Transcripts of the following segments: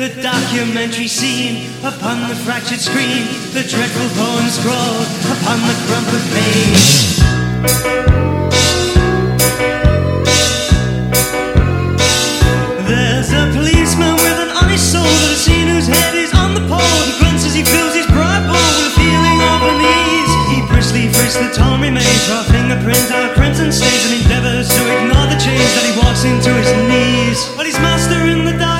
the documentary scene upon the fractured screen, the dreadful poem scrawled upon the crumpled page. There's a policeman with an honest soul that has seen whose head is on the pole. He grunts as he fills his pride bowl with a feeling of unease. He briskly frisks the torn remains, raw fingerprint, our crimson stains, and endeavors to ignore the change that he walks into his knees. But his master in the dark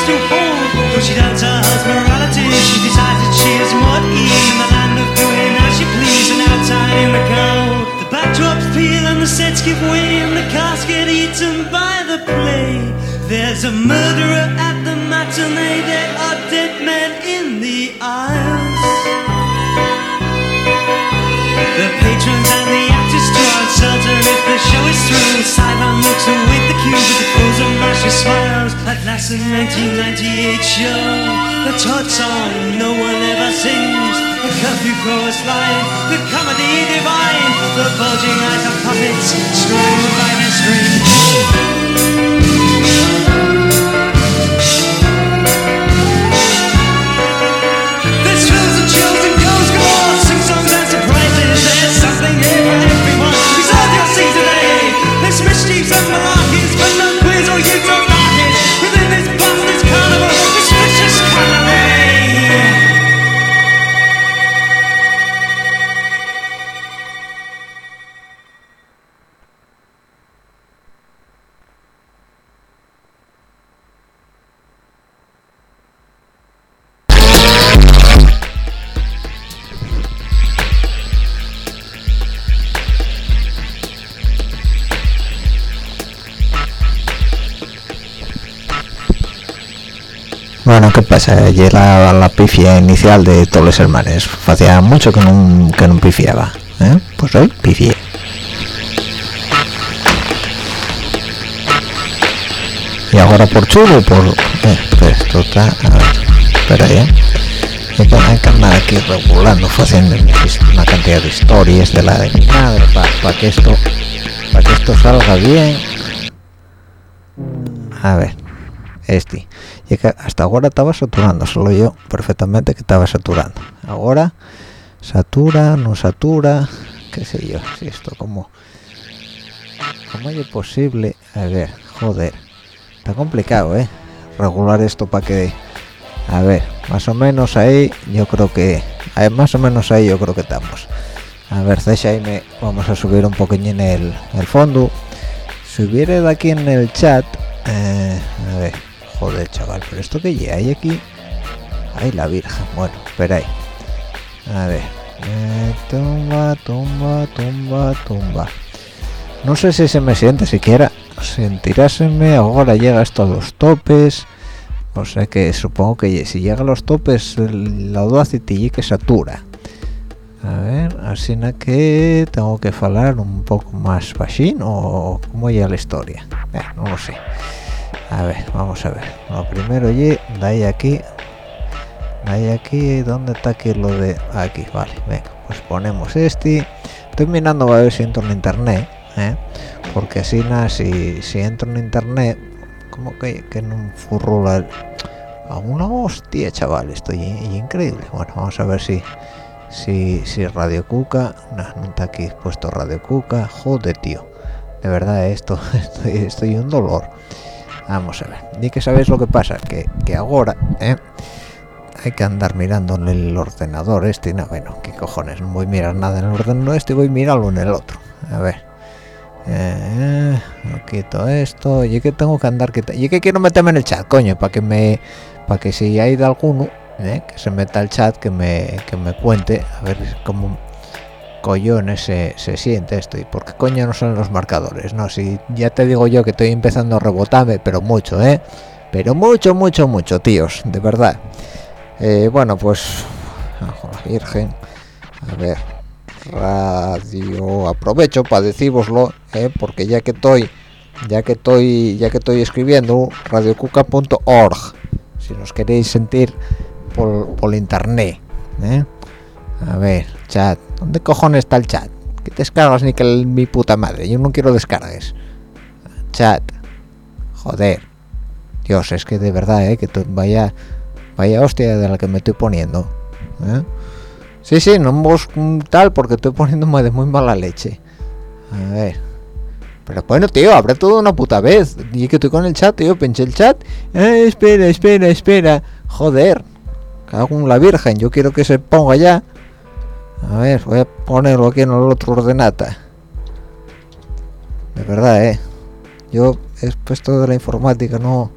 What to hold. But she doubts her husband's morality. She decides that she is more at in the land of doing as she please and outside in the cold. The backdrops peel and the sets give way and the cast get eaten by the play. There's a murderer at the matinee. There are dead men in the aisles. The patrons and the uncertain if the show is through. Sideline looks await the cue with the frozen mashy smiles. At last, the 1998 show, the Todd song no one ever sings. The curfew chorus line, the comedy divine, the bulging eyes of puppets strung by their strings. Pasa? Ayer la, la pifia inicial de todos los hermanos. Hacía mucho que no, que no pifiaba. ¿eh? Pues hoy pifié. Y ahora por chulo, por... Eh, pues esto está... A ver, espera. Hay que, hay que andar aquí regulando, haciendo una cantidad de historias de la de mi madre para que esto para que esto salga bien. A ver, este. Y que hasta ahora estaba saturando, solo yo perfectamente que estaba saturando. Ahora satura, no satura, qué sé yo, si esto como cómo es posible, a ver, joder, está complicado, eh, regular esto para que, a ver, más o menos ahí, yo creo que, más o menos ahí yo creo que estamos. A ver, me vamos a subir un poquillín el, el fondo. Si hubiera de aquí en el chat, eh, a ver, joder chaval pero esto que hay aquí. Ay la virgen bueno espera ahí a ver. Eh, tumba tumba tumba tumba. No sé si se me siente siquiera. Sentiráseme ahora llega esto a los topes. O sea que supongo que si llega a los topes la audacity que satura. A ver así que tengo que hablar un poco más bajín o cómo ya la historia. No lo sé a ver vamos a ver. Lo primero oye de ahí aquí. De ahí aquí dónde está aquí lo de aquí vale venga pues ponemos este. Estoy mirando a ver si entro en internet ¿eh? porque así nada si, si entro en internet como que, que no furrula a una hostia chaval estoy increíble. Bueno vamos a ver si si, si Radio Cuca no, no está aquí puesto Radio Cuca. Joder tío. De verdad esto estoy un dolor vamos a ver y que sabéis lo que pasa que, que ahora ¿eh? hay que andar mirando en el ordenador este no bueno qué cojones no voy a mirar nada en el ordenador este voy a mirarlo en el otro a ver eh, quito esto y que tengo que andar y que quiero meterme en el chat coño para que me para que si hay de alguno ¿eh? que se meta al chat que me, que me cuente a ver cómo collones se, se siente esto y por coño no son los marcadores no si ya te digo yo que estoy empezando a rebotarme pero mucho eh pero mucho mucho mucho tíos de verdad. Eh, bueno pues la virgen a ver radio aprovecho para decíroslo eh, porque ya que estoy ya que estoy ya que estoy escribiendo radiocuca.org si nos queréis sentir por, internet ¿eh? a ver chat ¿dónde cojones está el chat? ¿qué descargas ni que mi puta madre? yo no quiero descargues chat joder Dios es que de verdad ¿eh? que vaya vaya hostia de la que me estoy poniendo ¿eh? sí sí no vos tal porque estoy poniéndome de muy mala leche a ver pero bueno, tío, abre todo una puta vez. Y que estoy con el chat, tío, pinche el chat. Eh, espera, espera, espera. Joder cago la virgen yo quiero que se ponga ya a ver voy a ponerlo aquí en el otro ordenata. De verdad eh. Yo he puesto de la informática no.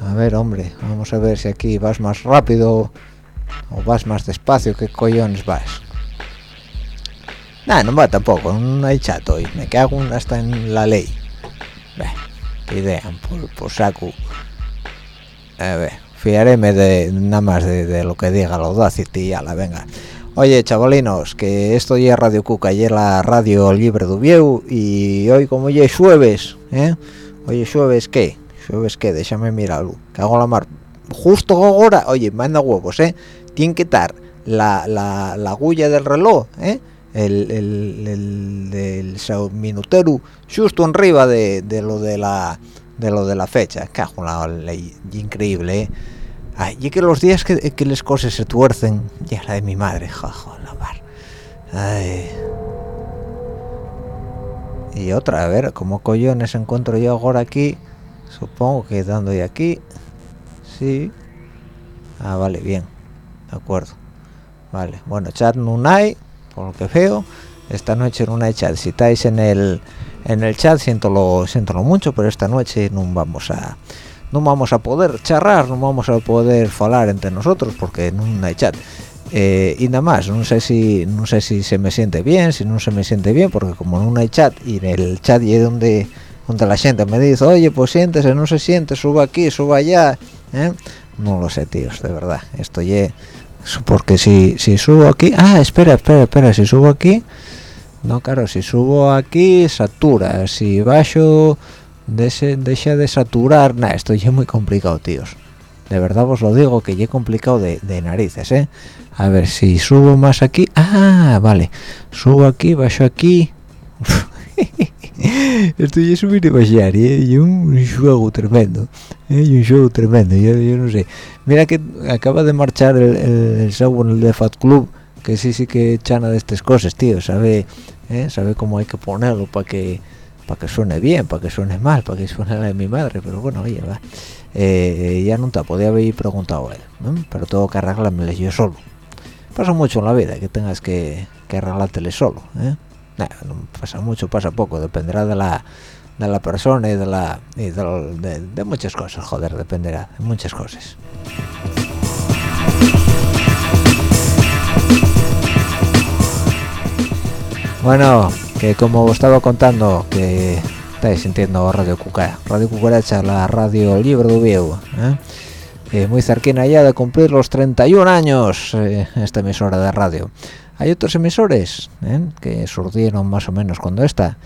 A ver hombre vamos a ver si aquí vas más rápido o vas más despacio qué cojones vas Nah, no va tampoco, no hay chat hoy, me cago hasta en la ley. idea, por, por saco. A ver fiaréme de nada más de, lo que diga la Audacity y la venga oye chavalinos que esto ya es Radio Cuca y es la radio libre de y hoy como ya es jueves ¿eh? oye jueves qué jueves qué déjame mirarlo. Que hago la mar justo ahora oye manda huevos eh tiene que estar la, la, la agulla del reloj eh el, el, el, el, minutero justo arriba de, de lo de la de lo de la fecha. Cajo la increíble ¿eh? Ay, y que los días que, que las cosas se tuercen ya la de mi madre jajo la mar. Ay. y otra a ver cómo collones encuentro yo ahora aquí supongo que dando de aquí. Sí. Ah vale bien. De acuerdo. Vale bueno chat no hay por lo que veo. Esta noche no hay chat si estáis en el en el chat siento lo siento lo mucho pero esta noche no vamos a no vamos a poder charrar no vamos a poder hablar entre nosotros porque no hay chat. Eh, y nada más no sé si no sé si se me siente bien si no se me siente bien porque como no hay chat y en el chat y donde donde la gente me dice oye pues siéntese no se siente suba aquí suba allá ¿eh? no lo sé tíos de verdad. Esto ya porque si si subo aquí ah espera espera espera si subo aquí no claro si subo aquí satura. Si bajo de deja de saturar nada esto ya es muy complicado tíos de verdad os lo digo que ya es complicado de, narices eh a ver si subo más aquí ah vale subo aquí bajo aquí esto ya subir y bajar ¿eh? y un, juego tremendo ¿eh? y un juego tremendo yo, no sé mira que acaba de marchar el, el, el de Fat Club que sí sí que chana de estas cosas tío sabe ¿eh? sabe cómo hay que ponerlo para que para que suene bien para que suene mal para que suene la de mi madre pero bueno oye va. Eh, ya nunca podía haber preguntado a él pero tengo que arreglármelo yo solo. Pasa mucho en la vida que tengas que, que arreglártelo solo ¿eh? no pasa mucho pasa poco dependerá de la de la persona y de la y de, de muchas cosas joder dependerá de muchas cosas. Bueno, que como os estaba contando, que estáis sintiendo Radio Cuca, Radio Cucaracha, la radio libre de Oviedo, ¿eh? eh muy cerquina ya de cumplir los 31 años eh, esta emisora de radio. hay otros emisores ¿eh? que surgieron más o menos cuando está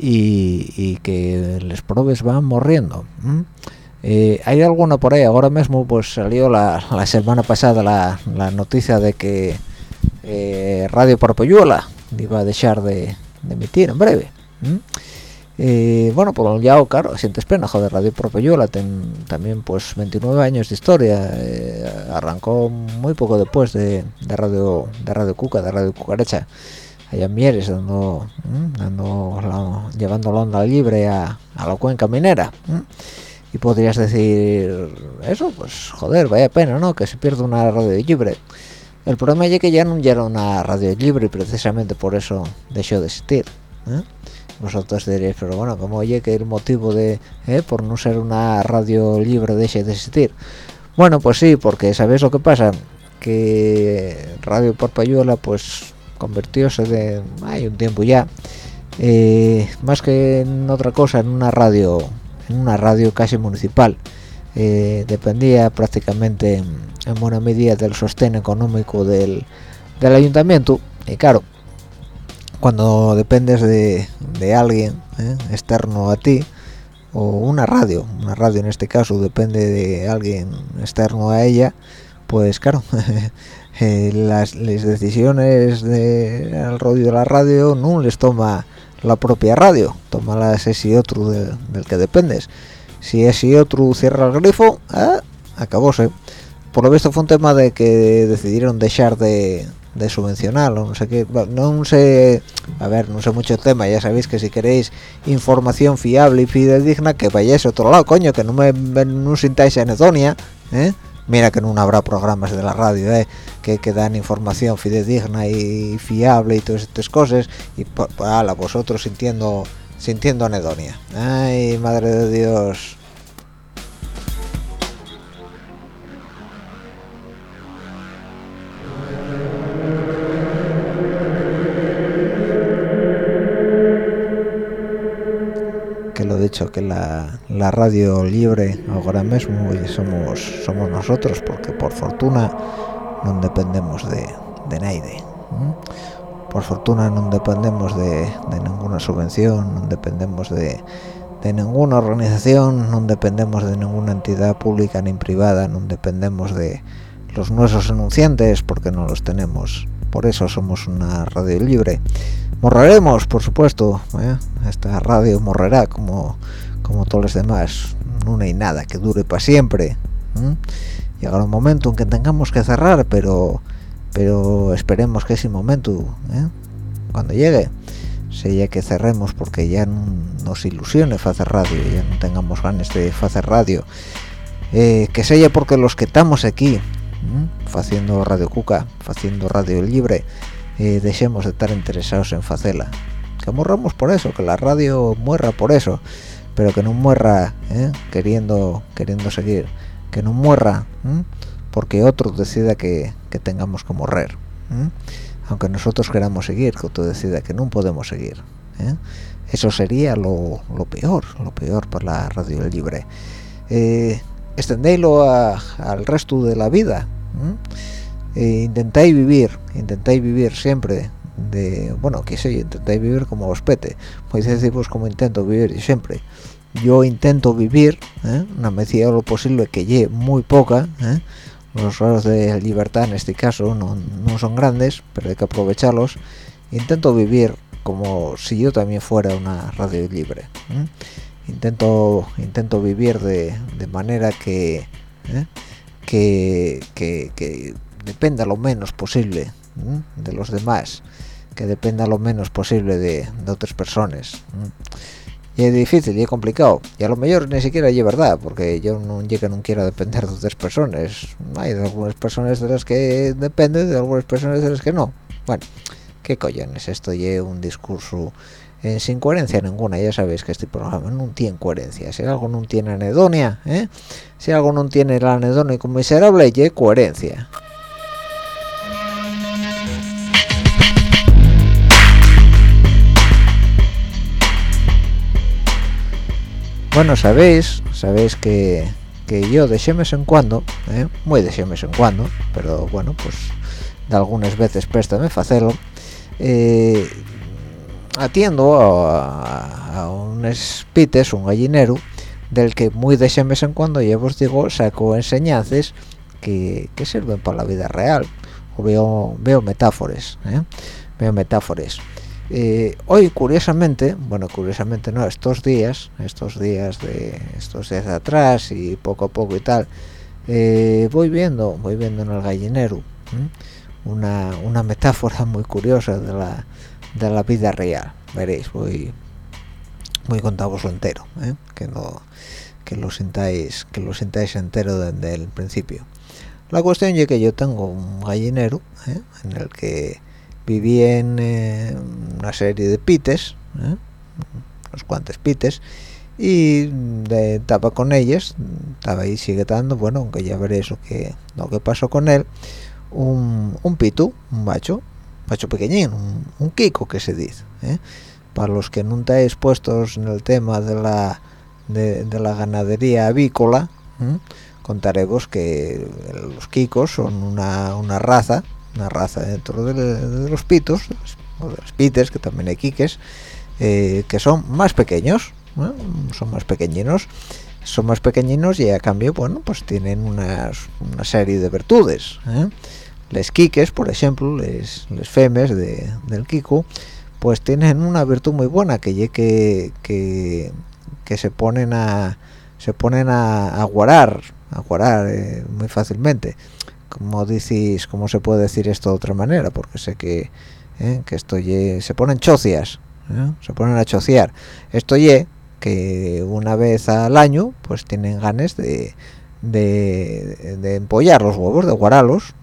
y, que les probes van morriendo hay alguno por ahí ahora mismo pues salió la, semana pasada la, noticia de que Radio Porpoyuela iba a dejar de, emitir en breve eh, bueno, por un lado, claro, sientes pena, joder, Radio Porpoyuela también pues 29 años de historia, arrancó muy poco después de, Radio de Radio Cuca, de Radio Cucarecha, allá en Mieres, dando, dando llevando la onda libre a, la cuenca minera y podrías decir eso pues joder vaya pena no que se pierda una radio libre el problema es que ya no era una radio libre y precisamente por eso dejó de existir ¿eh? vosotros diréis pero bueno como oye que el motivo de ¿eh? por no ser una radio libre deje de existir bueno pues sí porque sabéis lo que pasa que Radio Porpayuela pues convirtióse de hay un tiempo ya eh, más que en otra cosa en una radio una radio casi municipal. Eh, dependía prácticamente en, buena medida del sostén económico del, ayuntamiento y claro cuando dependes de, alguien eh, externo a ti o una radio una radio en este caso depende de alguien externo a ella pues claro eh, las, decisiones del rollo de la radio no les toma la propia radio, tómalas ese otro del que dependes. Si ese otro cierra el grifo, ah, acabóse. Por lo visto fue un tema de que decidieron dejar de, subvencionarlo, no sé qué, no sé, a ver, no sé mucho el tema, ya sabéis que si queréis información fiable y fidedigna, que vayáis a otro lado, coño, que no me no sintáis anedonia, ¿eh? mira que no habrá programas de la radio ¿eh? que, que, dan información fidedigna y fiable y todas estas cosas y pues, a vosotros sintiendo sintiendo anedonia ay madre de dios dicho que la, radio libre ahora mismo somos somos nosotros porque por fortuna no dependemos de, de nadie por fortuna no dependemos de, ninguna subvención no dependemos de, de ninguna organización no dependemos de ninguna entidad pública ni privada no dependemos de los nuestros enunciantes porque no los tenemos por eso somos una radio libre morreremos por supuesto ¿eh? esta radio morrerá como como todos los demás no hay nada que dure para siempre llegará un momento en que tengamos que cerrar pero pero esperemos que ese momento ¿eh? cuando llegue sea que cerremos porque ya no nos ilusione hacer radio ya no tengamos ganas de hacer radio eh, que sea porque los que estamos aquí haciendo radio cuca haciendo radio libre eh, dejemos de estar interesados en hacerla. Que morramos por eso que la radio muera por eso pero que no muera ¿eh? queriendo queriendo seguir que no muera porque otro decida que, tengamos que morrer aunque nosotros queramos seguir que otro decida que no podemos seguir ¿eh? eso sería lo, peor lo peor para la radio libre extendélo al resto de la vida eh, intentáis vivir intentáis vivir siempre de bueno que sé intentáis vivir como os pete podéis decir pues como intento vivir siempre yo intento vivir ¿eh? una medida de lo posible que lleve muy poca ¿eh? los grados de libertad en este caso no, no, son grandes pero hay que aprovecharlos intento vivir como si yo también fuera una radio libre. Intento intento vivir de, de manera que, que, que, que dependa lo menos posible de los demás que dependa lo menos posible de, otras personas y es difícil y es complicado y a lo mejor ni siquiera es verdad porque yo no no quiero depender de otras personas hay de algunas personas de las que depende de algunas personas de las que no. Bueno qué cojones esto es un discurso eh, sin coherencia ninguna ya sabéis que este programa no tiene coherencia si algo no tiene anedonia ¿eh? si algo no tiene la anedonia como miserable y coherencia bueno sabéis sabéis que, que yo de vez en cuando ¿eh? muy de vez en cuando pero bueno pues de algunas veces préstame facelo eh, atiendo a, a, unos pites un gallinero del que muy de ese mes en cuando ya os digo saco enseñanzas que, que sirven para la vida real. Veo veo metáforas ¿eh? veo metáforas eh, hoy curiosamente bueno curiosamente no estos días estos días de estos días de atrás y poco a poco y tal eh, voy viendo voy viendo en el gallinero una, una metáfora muy curiosa de la de la vida real veréis voy voy contaros lo entero ¿eh? que no que lo sintáis que lo sintáis entero desde el principio la cuestión es que yo tengo un gallinero ¿eh? en el que vivían eh, una serie de pites ¿eh? unos cuantos pites y estaba con ellos estaba ahí sigue dando bueno aunque ya veréis lo que lo que pasó con él un, un pitu un macho macho pequeñín un, un kiko que se dice ¿eh? para los que no estáis puestos en el tema de la de, la ganadería avícola ¿eh? contaremos que los kikos son una, una raza una raza dentro de, los pitos o de los pites que también hay quiques eh, que son más pequeños son más pequeñinos son más pequeñinos y a cambio bueno pues tienen unas, una serie de virtudes ¿eh? Les quiques por ejemplo les, femes de, del kiko pues tienen una virtud muy buena que que, que, que se ponen a se ponen a, a guarar a guarar eh, muy fácilmente. Como decís cómo se puede decir esto de otra manera porque sé que eh, que esto ye, se ponen chocias ¿eh? se ponen a chociar. Esto ye que una vez al año pues tienen ganas de, de, de empollar los huevos de guaralos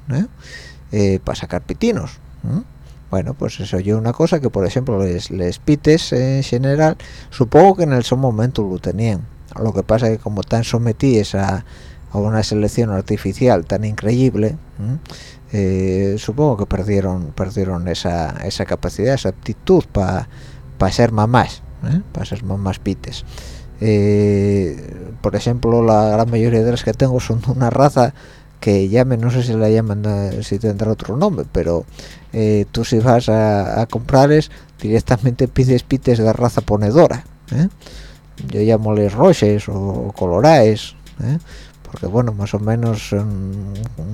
para sacar pitinos bueno pues eso yo una cosa que por ejemplo les, les pites en general supongo que en el son momento lo tenían. Lo que pasa es que como están sometidos a, a una selección artificial tan increíble eh, supongo que perdieron perdieron esa, esa capacidad esa aptitud para pa ser mamás ¿eh? para ser mamás pites eh, por ejemplo la gran mayoría de las que tengo son de una raza que llame no sé si la llaman si tendrá otro nombre pero eh, tú si vas a, a comprarles directamente pides pites de raza ponedora ¿eh? yo llamo les roches o coloraes ¿eh? porque bueno más o menos un,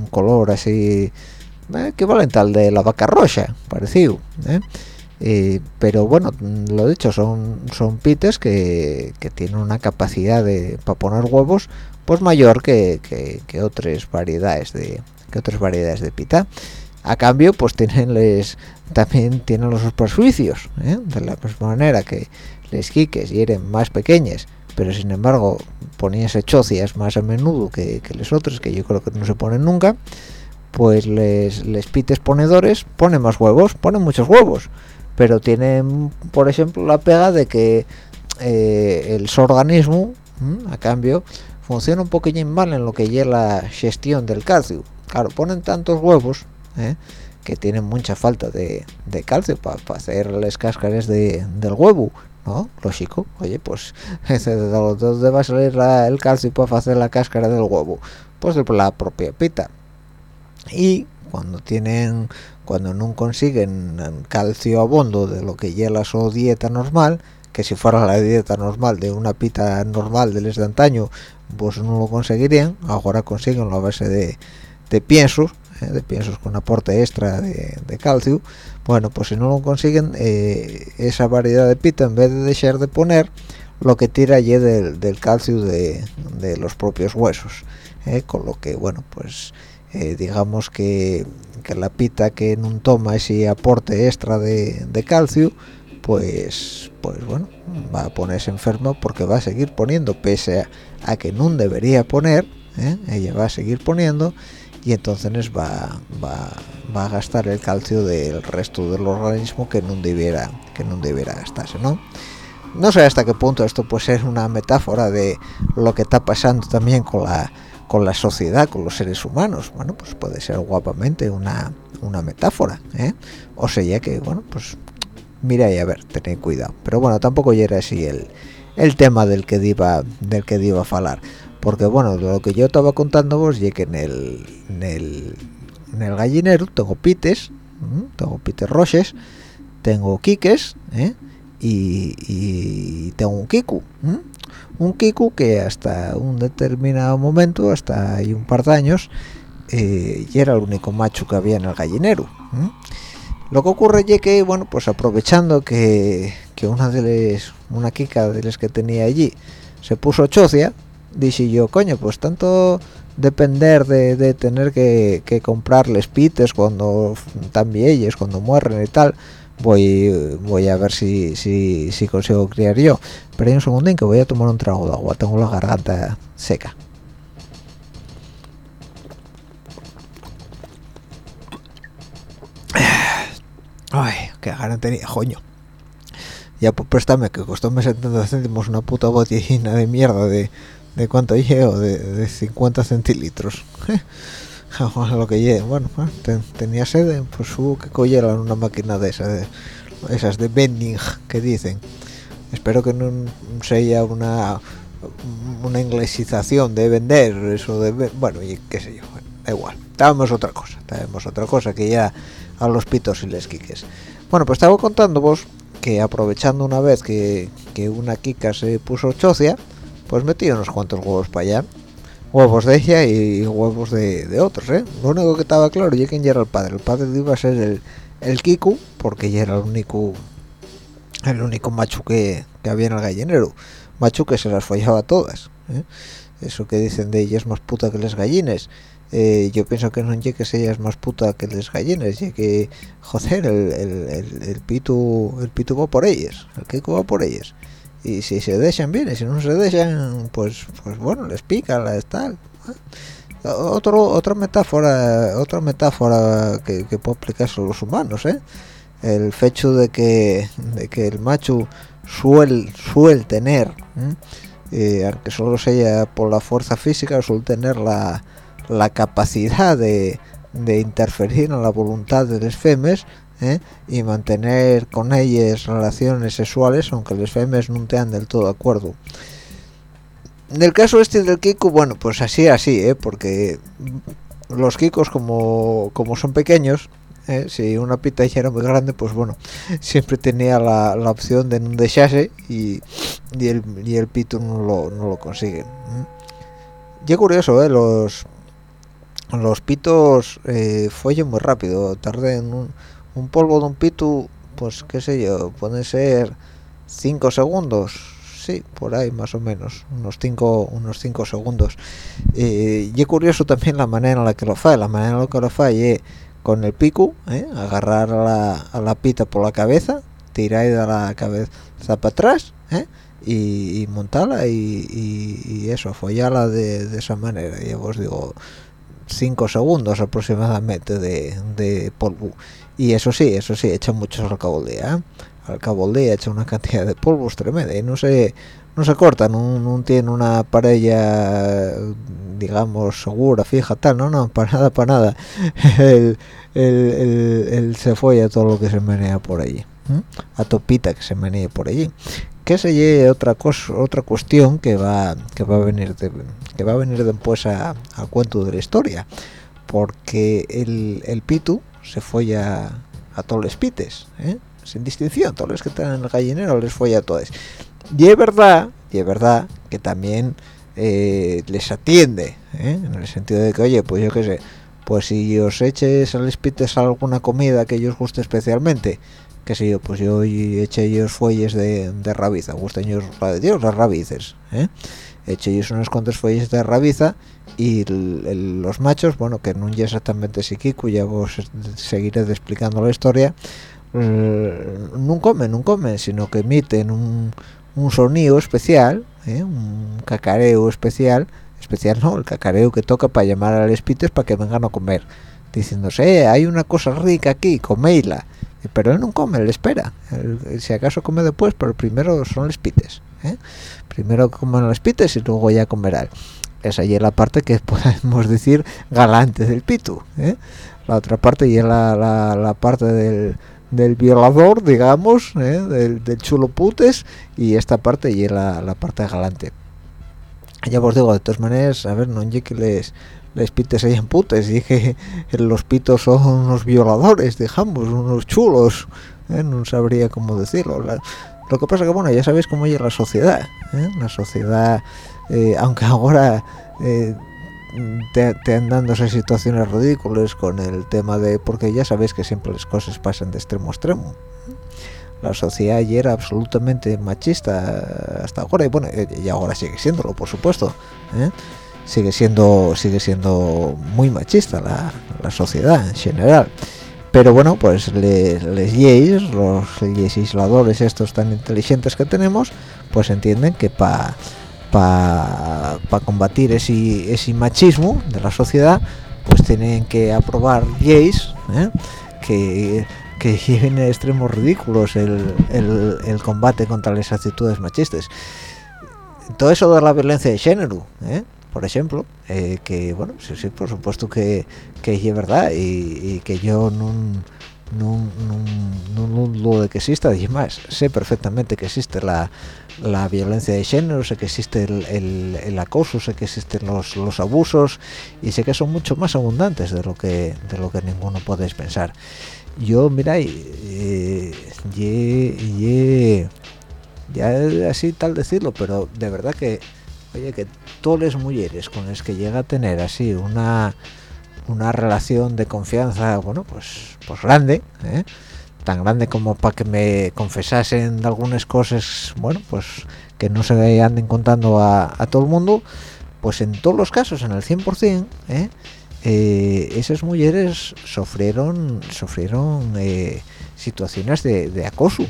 color así equivalente al de la vaca roja parecido eh, pero bueno lo dicho son son pites que, que tienen una capacidad de para poner huevos pues mayor que, que, que, otras variedades de que otras variedades de pita a cambio pues tienen les también tienen los perjuicios ¿eh? de la misma manera que les quiques y eran más pequeñas pero sin embargo poníanse chocias más a menudo que, que les otros que yo creo que no se ponen nunca pues les, les pites ponedores ponen más huevos ponen muchos huevos pero tienen por ejemplo la pega de que eh, el organismo a cambio funciona un poquillo mal en lo que lleva la gestión del calcio claro ponen tantos huevos ¿eh? que tienen mucha falta de, calcio para pa hacer las cáscaras de, del huevo ¿no? lógico oye pues ¿de va a salir la, el calcio para hacer la cáscara del huevo? pues de la propia pita y cuando tienen cuando no consiguen calcio abondo de lo que lleva su dieta normal que si fuera la dieta normal de una pita normal del de antaño pues no lo conseguirían ahora consiguen la base de, de piensos ¿eh? de piensos con aporte extra de, de, calcio bueno pues si no lo consiguen eh, esa variedad de pita en vez de dejar de poner lo que tira allí del, del calcio de, de, los propios huesos ¿eh? con lo que bueno pues eh, digamos que, que, la pita que no toma ese aporte extra de, calcio pues pues bueno va a ponerse enfermo porque va a seguir poniendo pese a, a que no debería poner ¿eh? ella va a seguir poniendo y entonces va, va, va, a gastar el calcio del resto del organismo que no debiera que no debiera gastarse no no sé hasta qué punto esto puede ser una metáfora de lo que está pasando también con la con la sociedad, con los seres humanos. Bueno, pues puede ser guapamente una, una metáfora, ¿eh? O sea, que, bueno, pues mira y a ver, tened cuidado. Pero bueno, tampoco ya era así el, el tema del que iba del que iba a hablar. Porque bueno, lo que yo estaba contando vos, ya que en el, en el en el gallinero tengo pites tengo pites roches tengo quiques ¿eh? y, tengo un kiku un kiku que hasta un determinado momento hasta hay un par de años eh, y era el único macho que había en el gallinero lo que ocurre es que bueno pues aprovechando que, que una de las una kika de las que tenía allí se puso chocia dije yo coño pues tanto depender de, tener que, que, comprarles pites cuando están viejas cuando mueren y tal voy voy a ver si, si, si consigo criar yo. Pero hay un segundín que voy a tomar un trago de agua. Tengo la garganta seca. Ay qué gana tenía joño ya pues préstame que costó 70 céntimos una puta botellina de mierda de de cuánto llevo de, de 50 centilitros lo que llevo bueno tenía sed pues hubo que coger una máquina de esas de esas de vending que dicen. Espero que no sea una una inglesización de vender eso de bueno y qué sé yo da igual. Estábamos otra cosa estábamos otra cosa que ya a los pitos y les quiques. Bueno pues estaba contando vos que aprovechando una vez que, que una kika se puso chocia pues metí unos cuantos huevos para allá huevos de ella y huevos de, otros ¿eh? lo único que estaba claro y quién ya era el padre el padre iba a ser el, el Kiku porque ya era el único el único macho que, había en el gallinero macho que se las follaba todas ¿eh? eso que dicen de ella es más puta que las gallines eh, yo pienso que no que ella es más puta que las gallinas y que joder el, el, el, el pitu el pitu va por ellas el Kiku va por ellas y si se dejan bien y si no se dejan pues pues bueno les pica les tal otro otra metáfora otra metáfora que, que puedo aplicarse a los humanos ¿eh? el hecho de que de que el macho suele suele tener eh, aunque solo sea por la fuerza física suele tener la, la capacidad de, de interferir en la voluntad de los femes ¿eh? y mantener con ellas relaciones sexuales aunque los femes no tengan del todo de acuerdo en el caso este del Kiko bueno pues así así ¿eh? porque los Kikos como como son pequeños ¿eh? si una pita era muy grande pues bueno siempre tenía la, la opción de no dejarse y, y, el, y el pito no lo, no lo consigue y curioso ¿eh? los los pitos eh, follen muy rápido tarden un, un polvo de un pitu pues qué sé yo puede ser 5 segundos. Sí por ahí más o menos unos 5 unos cinco segundos. Y es curioso también la manera en la que lo fa la manera en la que lo fa es con el pico ¿eh? agarrar a la, pita por la cabeza tirar de la cabeza para atrás ¿eh? y, montarla y, eso follarla de, de esa manera. Ya os digo 5 segundos aproximadamente de, de polvo y eso sí eso sí echa muchos al cabo del día ¿eh? al cabo del día echa una cantidad de polvos tremenda. Y no se no se corta no, tiene una pareja digamos segura fija tal. No no para nada para nada. El, el, el, se folla todo lo que se menea por allí a topita que se menee por allí. Que se otra cosa otra cuestión que va que va a venir que va a venir después a, al cuento de la historia. Porque el, el pitu se folla a todos los pites, ¿eh? sin distinción, todos los que están en el gallinero les folla a todos. Y es verdad, y es verdad que también eh, les atiende, ¿eh? en el sentido de que, oye, pues yo qué sé, pues si os eches a los pites alguna comida que ellos guste especialmente, que sé yo, pues yo eché ellos fuelles de, de rabiza, gusten ellos Dios, las rabices, ¿eh? Eché ellos unos cuantos fuelles de rabiza y los machos bueno que no exactamente psíquico ya vos seguiré explicando la historia no comen no comen sino que emiten un, un sonido especial ¿eh? un cacareo especial especial no el cacareo que toca para llamar a los pites para que vengan a comer diciéndose eh, hay una cosa rica aquí comeila pero él no come él espera si acaso come después pero primero son los pites ¿eh? primero comen los pites y luego ya comerá esa ya la parte que podemos decir galante del pitu ¿eh? la otra parte ya es la, la, parte del, del, violador digamos ¿eh? del, chulo putes y esta parte ya es la, la, parte galante ya os digo de todas maneras a ver no que les les pites sean putes y que los pitos son unos violadores digamos unos chulos ¿eh? no sabría cómo decirlo lo que pasa que bueno ya sabéis cómo es la sociedad ¿eh? la sociedad eh, aunque ahora te, te dando esas situaciones ridículas con el tema de porque ya sabéis que siempre las cosas pasan de extremo a extremo la sociedad ya era absolutamente machista hasta ahora y bueno y ahora sigue siéndolo por supuesto ¿eh? sigue siendo sigue siendo muy machista la, la, sociedad en general pero bueno pues les, les los legisladores estos tan inteligentes que tenemos pues entienden que para para combatir ese, ese machismo de la sociedad pues tienen que aprobar leyes ¿eh? que que lleven a extremos ridículos el, el, combate contra las actitudes machistas. Todo eso de la violencia de género, ¿eh? Por ejemplo, eh, que bueno, sí, sí, por supuesto que, que es verdad y, que yo no, no, de que exista, y más, sé perfectamente que existe la, la violencia de género, sé que existe el, el, acoso, sé que existen los, los abusos y sé que son mucho más abundantes de lo que de lo que ninguno podéis pensar. Yo mira eh, ya así tal decirlo pero de verdad que oye que todas las mujeres con las que llega a tener así una una relación de confianza bueno pues pues grande ¿eh? tan grande como para que me confesasen algunas cosas bueno pues que no se anden contando a, todo el mundo pues en todos los casos en el 100% ¿eh? Eh, esas mujeres sufrieron sufrieron eh, situaciones de, acoso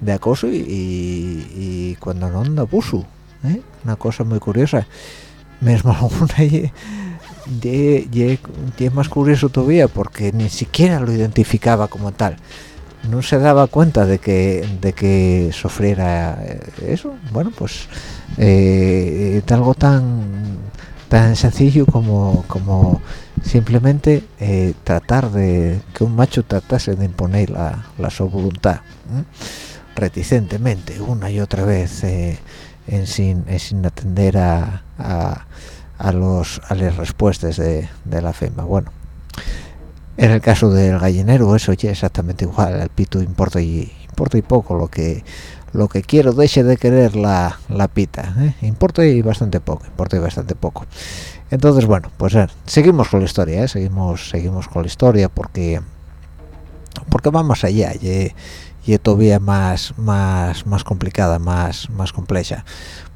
de acoso y, cuando no de abuso ¿eh? una cosa muy curiosa. Mismo alguna y, es más curioso todavía porque ni siquiera lo identificaba como tal. No se daba cuenta de que de que sufriera eso. Bueno pues algo tan tan sencillo como, como simplemente eh, tratar de que un macho tratase de imponer la, la su voluntad reticentemente una y otra vez eh, en sin, sin atender a, a, los a las respuestas de, de la fema bueno en el caso del gallinero eso ya exactamente igual el pito importa y importa y poco lo que lo que quiero deje de querer la, la pita ¿eh? importa y bastante poco importa y bastante poco entonces bueno pues eh, seguimos con la historia ¿eh? seguimos seguimos con la historia porque porque vamos allá y, y todavía más más más complicada más más compleja.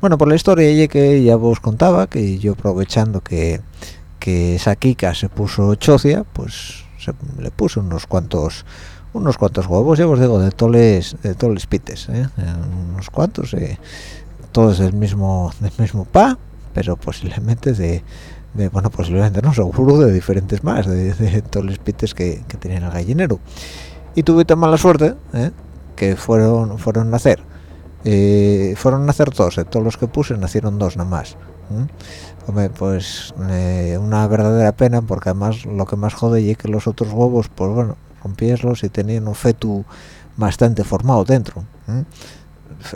Bueno por la historia y que ya vos contaba que yo aprovechando que que esa Kika se puso chocia pues se, le puse unos cuantos unos cuantos huevos. Ya os digo de toles de toles pites ¿eh? unos cuantos eh, todos del mismo del mismo pa pero posiblemente de, de, bueno posiblemente no seguro de diferentes más de, de pites que, que tenían el gallinero y tuve tan mala suerte ¿eh? que fueron fueron nacer. Eh, fueron nacer dos de todos los que puse nacieron dos nada más Hombre, pues una verdadera pena porque además lo que más jode es que los otros huevos pues bueno rompieslos y tenían un feto bastante formado dentro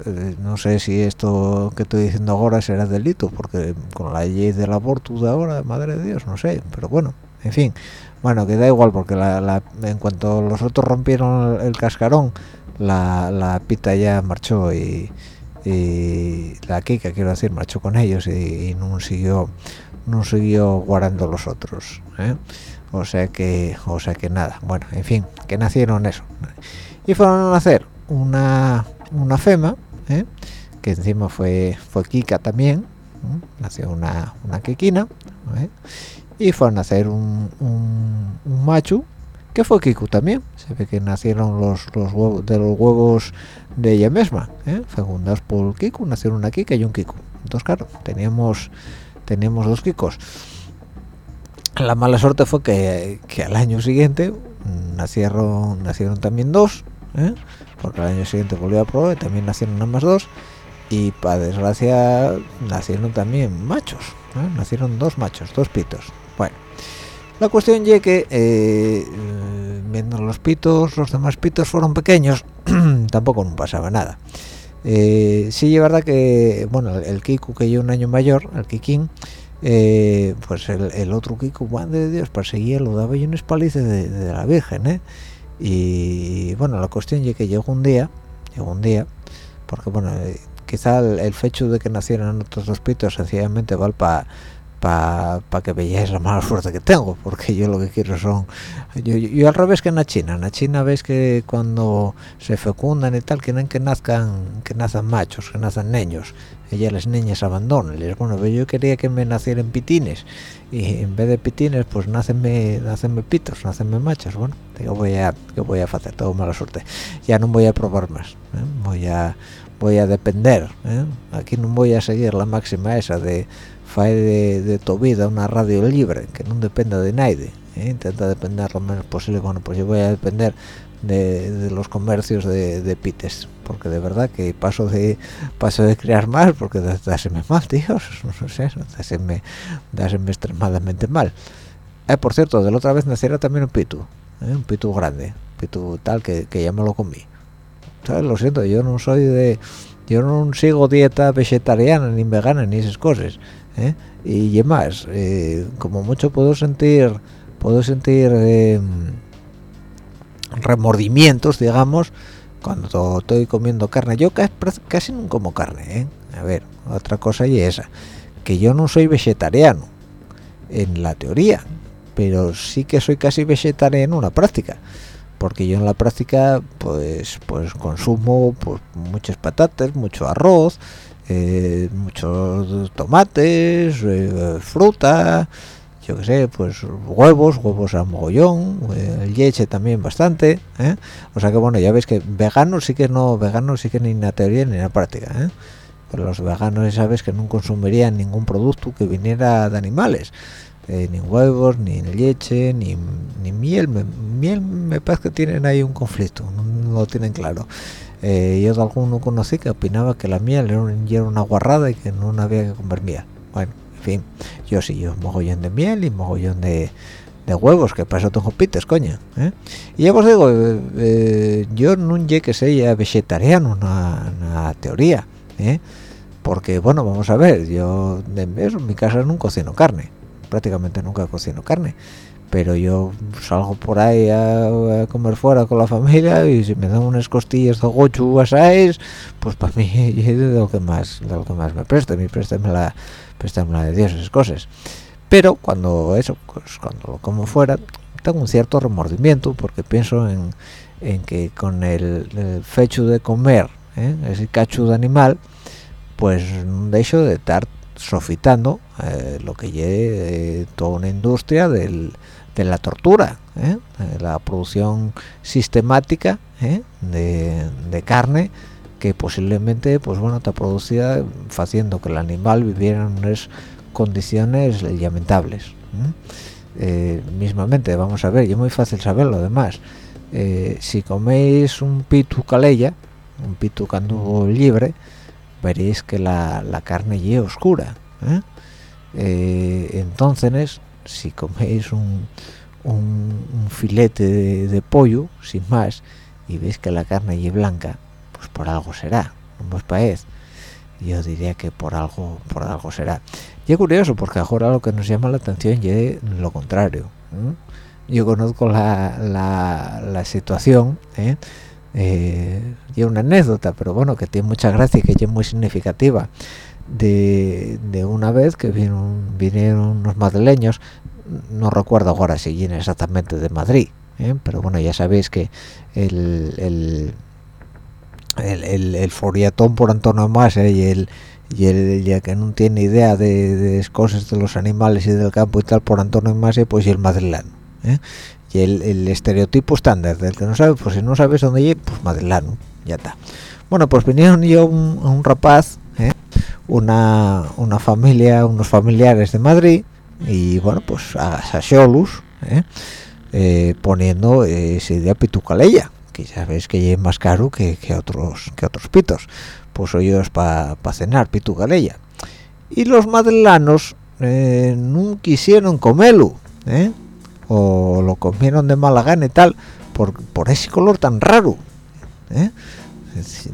eh, no sé si esto que estoy diciendo ahora será delito porque con la ley del aborto de ahora madre de dios no sé pero bueno en fin bueno que da igual porque la, en cuanto los otros rompieron el, cascarón la, la, pita ya marchó y, la Kika quiero decir marchó con ellos y, no siguió no siguió guardando los otros ¿eh? o sea que o sea que nada bueno en fin que nacieron eso y fueron a nacer una una fema ¿eh? que encima fue fue Kika también nació una una Kikina ¿eh? Y fueron a nacer un, un, macho que fue Kiku también se ve que nacieron los, los huevos de los huevos de ella misma ¿eh? fecundados por Kiku nacieron una Kika y un Kiku entonces claro teníamos teníamos dos Kikos la mala suerte fue que, al año siguiente nacieron nacieron también dos ¿eh? porque al año siguiente volvió a probar y también nacieron más dos y para desgracia nacieron también machos ¿eh? nacieron dos machos dos pitos bueno la cuestión es que eh, viendo los pitos los demás pitos fueron pequeños tampoco no pasaba nada sí es verdad que bueno el Kiku que yo un año mayor el Kikin eh, pues el, otro Kiko Juan de Dios perseguía lo daba y un espalice de, la Virgen ¿eh? y bueno la cuestión es que llegó un día llegó un día porque bueno eh, quizá el, el, hecho de que nacieran otros dos pitos sencillamente vale para para que veáis la mala suerte que tengo porque yo lo que quiero son yo, al revés que en la China. En la China ves que cuando se fecundan y tal quieren que nazcan que nazcan machos que nazcan niños ella las niñas abandonan. Bueno yo quería que me nacieran pitines y en vez de pitines pues nacenme nacenme pitos nacenme machos. Bueno digo voy a que voy a hacer tengo mala suerte. Ya no voy a probar más ¿eh? voy a voy a depender ¿eh? aquí no voy a seguir la máxima esa de fae de, de tu vida una radio libre que no dependa de nadie ¿eh? intenta depender lo menos posible bueno pues yo voy a depender de, los comercios de, pites porque de verdad que paso de paso de crear más porque dáseme mal tíos no sé dáseme, dáseme extremadamente mal eh, por cierto de la otra vez naciera también un pitu ¿eh? un pitu grande pitu tal que, que ya me lo comí lo siento yo no soy de yo no sigo dieta vegetariana ni vegana ni esas cosas ¿eh? y más eh, como mucho puedo sentir puedo sentir em, remordimientos digamos cuando estoy comiendo carne yo casi, casi no como carne ¿eh? a ver otra cosa y esa que yo no soy vegetariano en la teoría pero sí que soy casi vegetariano en la práctica porque yo en la práctica pues pues consumo pues muchas patatas mucho arroz eh, muchos tomates, eh, fruta, yo que sé, pues huevos, huevos a mogollón, eh, leche también bastante, o sea que bueno, ya veis que veganos sí que no, veganos sí que ni en la teoría ni en la práctica, pero los veganos ya sabes que no consumirían ningún producto que viniera de animales, ni huevos, ni leche, ni, ni miel, miel me parece que tienen ahí un conflicto, no lo tienen claro. Eh, yo de alguno conocí que opinaba que la miel era, una guarrada y que no había que comer miel. Bueno en fin yo sí yo mogollón de miel y mogollón de, de huevos que para eso tengo pites coño ¿eh? y ya os digo eh, eh, yo no llegué que sea vegetariano una, una teoría porque bueno vamos a ver yo en mi casa nunca cocino carne prácticamente nunca cocino carne pero yo salgo por ahí a, comer fuera con la familia y si me dan unas costillas de gochu asáis pues para mí es de lo que más de lo que más me preste mi préstame la préstame la de Dios esas cosas pero cuando eso pues cuando lo como fuera tengo un cierto remordimiento porque pienso en, en que con el, fecho de comer ¿eh? ese cacho de animal pues no dejo de estar sofitando eh, lo que lleve eh, toda una industria del de la tortura, ¿eh? la producción sistemática ¿eh? de, carne que posiblemente pues bueno está producida haciendo que el animal viviera en unas condiciones lamentables mismamente vamos a ver y es muy fácil saberlo además si coméis un pitu calella un pitu candú libre veréis que la, carne es oscura entonces si coméis un, filete de, pollo, sin más, y veis que la carne es blanca, pues por algo será, no os parece. Yo diría que por algo por algo será. Y es curioso, porque ahora lo que nos llama la atención es lo contrario. Yo conozco la, la, situación, ¿eh? Eh, y una anécdota, pero bueno, que tiene mucha gracia y que es muy significativa de, una vez que vinieron, vinieron unos madrileños, no recuerdo ahora si vienen exactamente de Madrid, ¿eh? pero bueno, ya sabéis que el, el, el, el, foriatón por antonomasia y el y el ya que no tiene idea de, de, cosas de los animales y del campo y tal por antonomasia pues y el madrileno ¿eh? Y el, estereotipo estándar del que no sabe pues si no sabes dónde ir pues madrileno ya está bueno pues vinieron yo un, un rapaz ¿eh? una, una familia, unos familiares de Madrid y bueno, pues a Sasiolus, ¿eh? eh, poniendo ese idea pitucaleya, que ya ves que es más caro que, que otros que otros pitos, pues es para pa cenar pitucaleya. Y los madrilanos eh, no quisieron comerlo, ¿eh? O lo comieron de mala gana y tal, por, por ese color tan raro.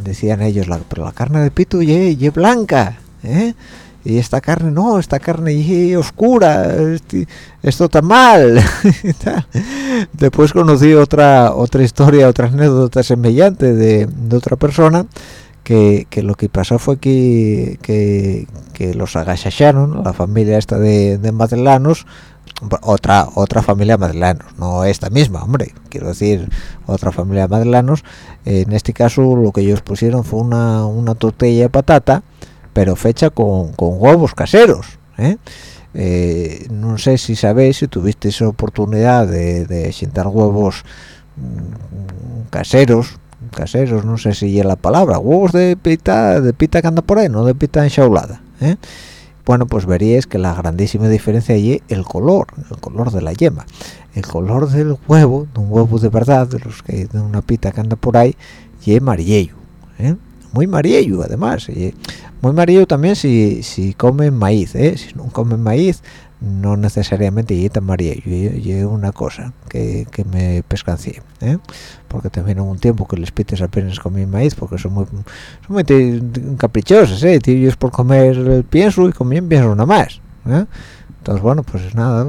decían ellos, la, pero la carne de pito es blanca, ¿eh? y esta carne no esta carne es oscura este, esto está mal después conocí otra otra historia otra anécdota semejante de, de otra persona que, que, lo que pasó fue que, que, que los agachacharon, la familia esta de, de madelanos, otra otra familia madelanos, no esta misma, hombre, quiero decir, otra familia madelanos, en este caso lo que ellos pusieron fue una, una tortilla de patata, pero fecha con, con huevos caseros, ¿eh? Eh, no sé si sabéis, si tuvisteis oportunidad de, de sentar huevos mmm, caseros, caseros, no sé si es la palabra, huevos de pita, de pita que anda por ahí, no de pita enchaulada, ¿eh? Bueno pues veríais que la grandísima diferencia allí el color el color de la yema el color del huevo de un huevo de verdad de los que de una pita que anda por ahí y amarillo ¿eh? muy amarillo además y muy amarillo también si, si comen maíz ¿eh? si no comen maíz no necesariamente y tan amarillo y es una cosa que, que me pescancié ¿eh? porque también hubo un tiempo que les pites apenas comían maíz porque son muy son muy caprichosos ¿eh? ellos por comer el pienso y comían pienso nada más ¿eh? entonces bueno pues nada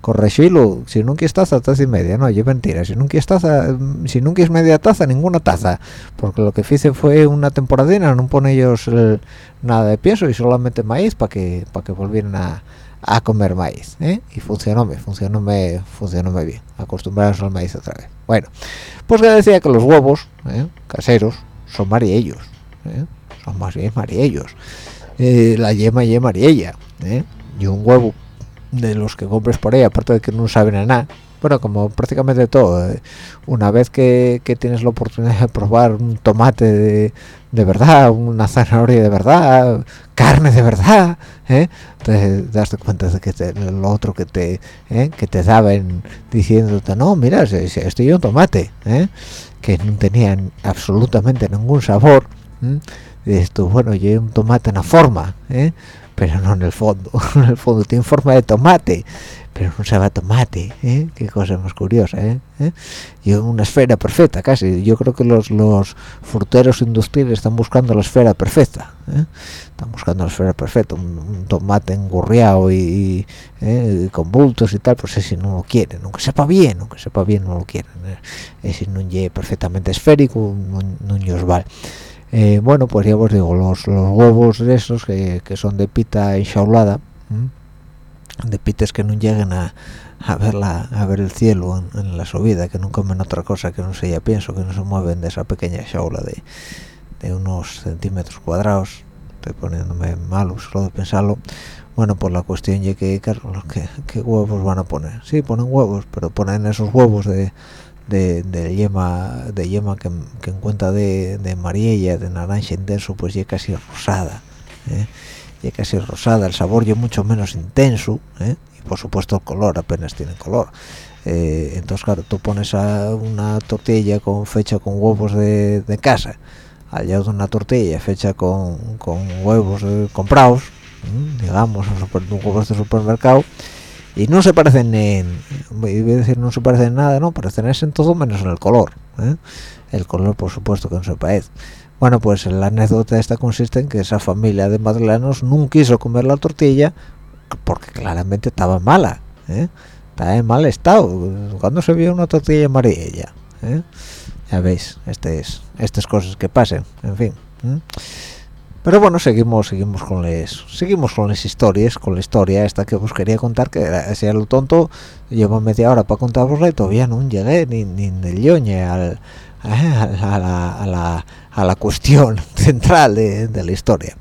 corregirlo si nunca es taza taza y media no yo mentira si nunca es taza si nunca es media taza ninguna taza porque lo que hice fue una temporadina no pone ellos el, nada de pienso y solamente maíz para que para que volvieran a a comer maíz ¿eh? y funcionó funcionó funcionó bien acostumbrados al maíz otra vez bueno pues que decía que los huevos ¿eh? caseros son mariellos ¿eh? son más bien mariellos eh, la yema y mariella ¿eh? y un huevo de los que compres por ahí aparte de que no saben a nada bueno como prácticamente todo ¿eh? una vez que, tienes la oportunidad de probar un tomate de, de verdad una zanahoria de verdad carne de verdad ¿eh? te das cuenta de que lo otro que te ¿eh? que te daban diciéndote no mira esto es un tomate ¿eh? que no tenían absolutamente ningún sabor esto bueno yo un tomate en la forma ¿eh? pero no en el fondo en el fondo tiene forma de tomate pero no sabe a tomate ¿eh? qué cosa más curiosa ¿eh? ¿Eh? y una esfera perfecta casi yo creo que los, los fruteros industriales están buscando la esfera perfecta ¿eh? están buscando la esfera perfecta un, tomate engurriado y, y, ¿eh? con bultos y tal pues ese no lo quieren aunque sepa bien aunque sepa bien no lo quieren ¿eh? ese no perfectamente esférico no, no os vale eh, bueno pues ya os digo los, los huevos de esos que, que son de pita enchaulada ¿eh? De pites que no lleguen a, a ver la, a ver el cielo en, la subida que no comen otra cosa que no sé ya pienso que no se mueven de esa pequeña jaula de, de unos centímetros cuadrados. Estoy poniéndome malo solo de pensarlo. Bueno pues la cuestión es que ¿qué, qué huevos van a poner. Sí ponen huevos pero ponen esos huevos de de, yema de yema que, que en cuenta de, de mariella de naranja intenso pues ya casi rosada ¿eh? Ya casi rosada el sabor ya mucho menos intenso ¿eh? y por supuesto el color apenas tiene color eh, entonces claro tú pones a una tortilla con fecha con huevos de, casa al lado de una tortilla fecha con, con huevos comprados digamos huevos de supermercado y no se parecen en voy a decir no se parecen en nada no parecen en todo menos en el color ¿eh? el color por supuesto que no se parece bueno pues la anécdota esta consiste en que esa familia de madrileños nunca quiso comer la tortilla porque claramente estaba mala ¿eh? estaba en mal estado cuando se vio una tortilla amarilla ¿eh? ya veis estas estas cosas que pasen en fin ¿eh? pero bueno seguimos seguimos con les seguimos con las historias con la historia esta que os quería contar que era, lo tonto llevo media hora para contarosla y todavía no llegué ni, ni del yoñe al, a, la, a, la, a la cuestión central de, de, la historia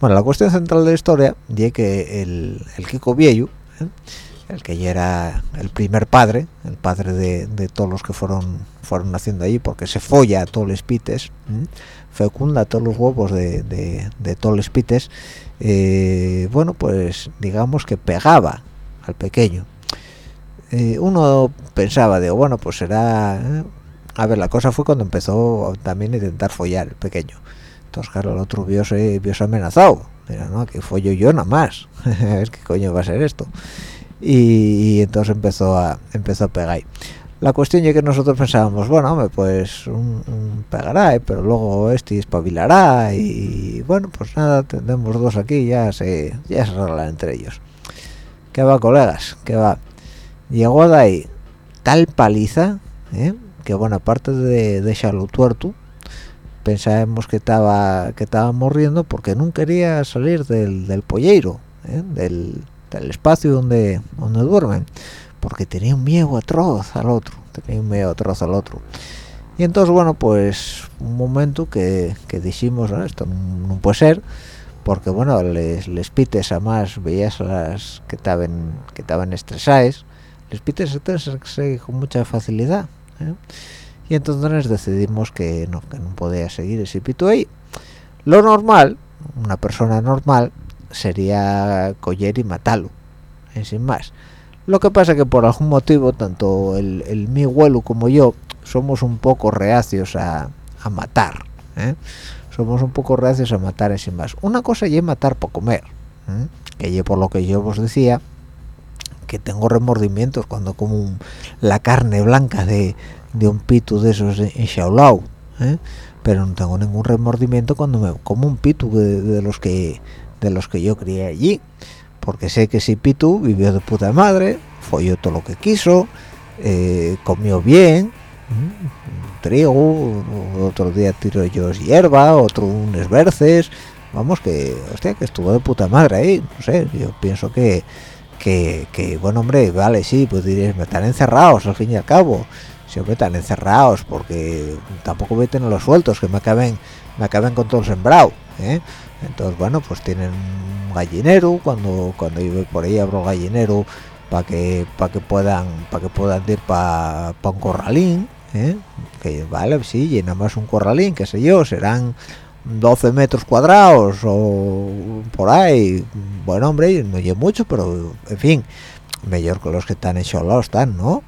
bueno la cuestión central de la historia es que el, el Kiko Viejo ¿eh? el que ya era el primer padre el padre de, de, todos los que fueron fueron naciendo allí porque se folla a todos los pites ¿eh? fecunda todos los huevos de, de, de todos los pites eh, bueno pues digamos que pegaba al pequeño eh, uno pensaba de bueno pues será ¿eh? A ver la cosa fue cuando empezó también a intentar follar el pequeño. Entonces claro el otro vio se amenazado. Mira, no que follo yo nada más. Es que coño va a ser esto. Y, entonces empezó a empezó a pegar la cuestión es que nosotros pensábamos bueno hombre, pues un, pegará pero luego este espabilará y bueno pues nada tenemos dos aquí ya se ya se arreglan entre ellos. ¿qué va colegas? ¿qué va? llegó de ahí tal paliza ¿eh? Que bueno aparte de, de tuerto pensábamos que estaba que estaba morriendo porque no quería salir del, del polleiro ¿eh? del, del, espacio donde donde duermen porque tenía un miedo atroz al otro tenía un miedo atroz al otro y entonces bueno pues un momento que, que dijimos esto no, puede ser porque bueno les, les pites además veías las que estaban que estaban estresadas les pites se con mucha facilidad ¿eh? y entonces decidimos que no, que no podía seguir ese pito ahí lo normal una persona normal sería coger y matarlo ¿eh? sin más lo que pasa que por algún motivo tanto el, mi abuelo como yo somos un poco reacios a, matar ¿eh? somos un poco reacios a matar sin más una cosa es matar por comer que yo por lo que yo os decía que tengo remordimientos cuando como la carne blanca de, de un pitu de esos enxaulado ¿eh? pero no tengo ningún remordimiento cuando me como un pitu de, los que de los que yo crié allí. Porque sé que si pitu vivió de puta madre folló todo lo que quiso eh, comió bien trigo otro día tiro yo hierba otro unos berces vamos que hostia que estuvo de puta madre ahí. No sé yo pienso que que, que bueno hombre vale sí pues diréis me están encerrados al fin y al cabo siempre están encerrados porque tampoco voy a tener los sueltos que me acaben me acaben con todo el sembrado ¿eh? entonces bueno pues tienen un gallinero cuando cuando yo voy por ahí abro gallinero para que para que puedan para que puedan ir para un corralín ¿eh? que vale sí llena más un corralín qué sé yo serán 12 metros cuadrados o por ahí. Bueno hombre no llevo mucho pero en fin mejor que los que están hechos están no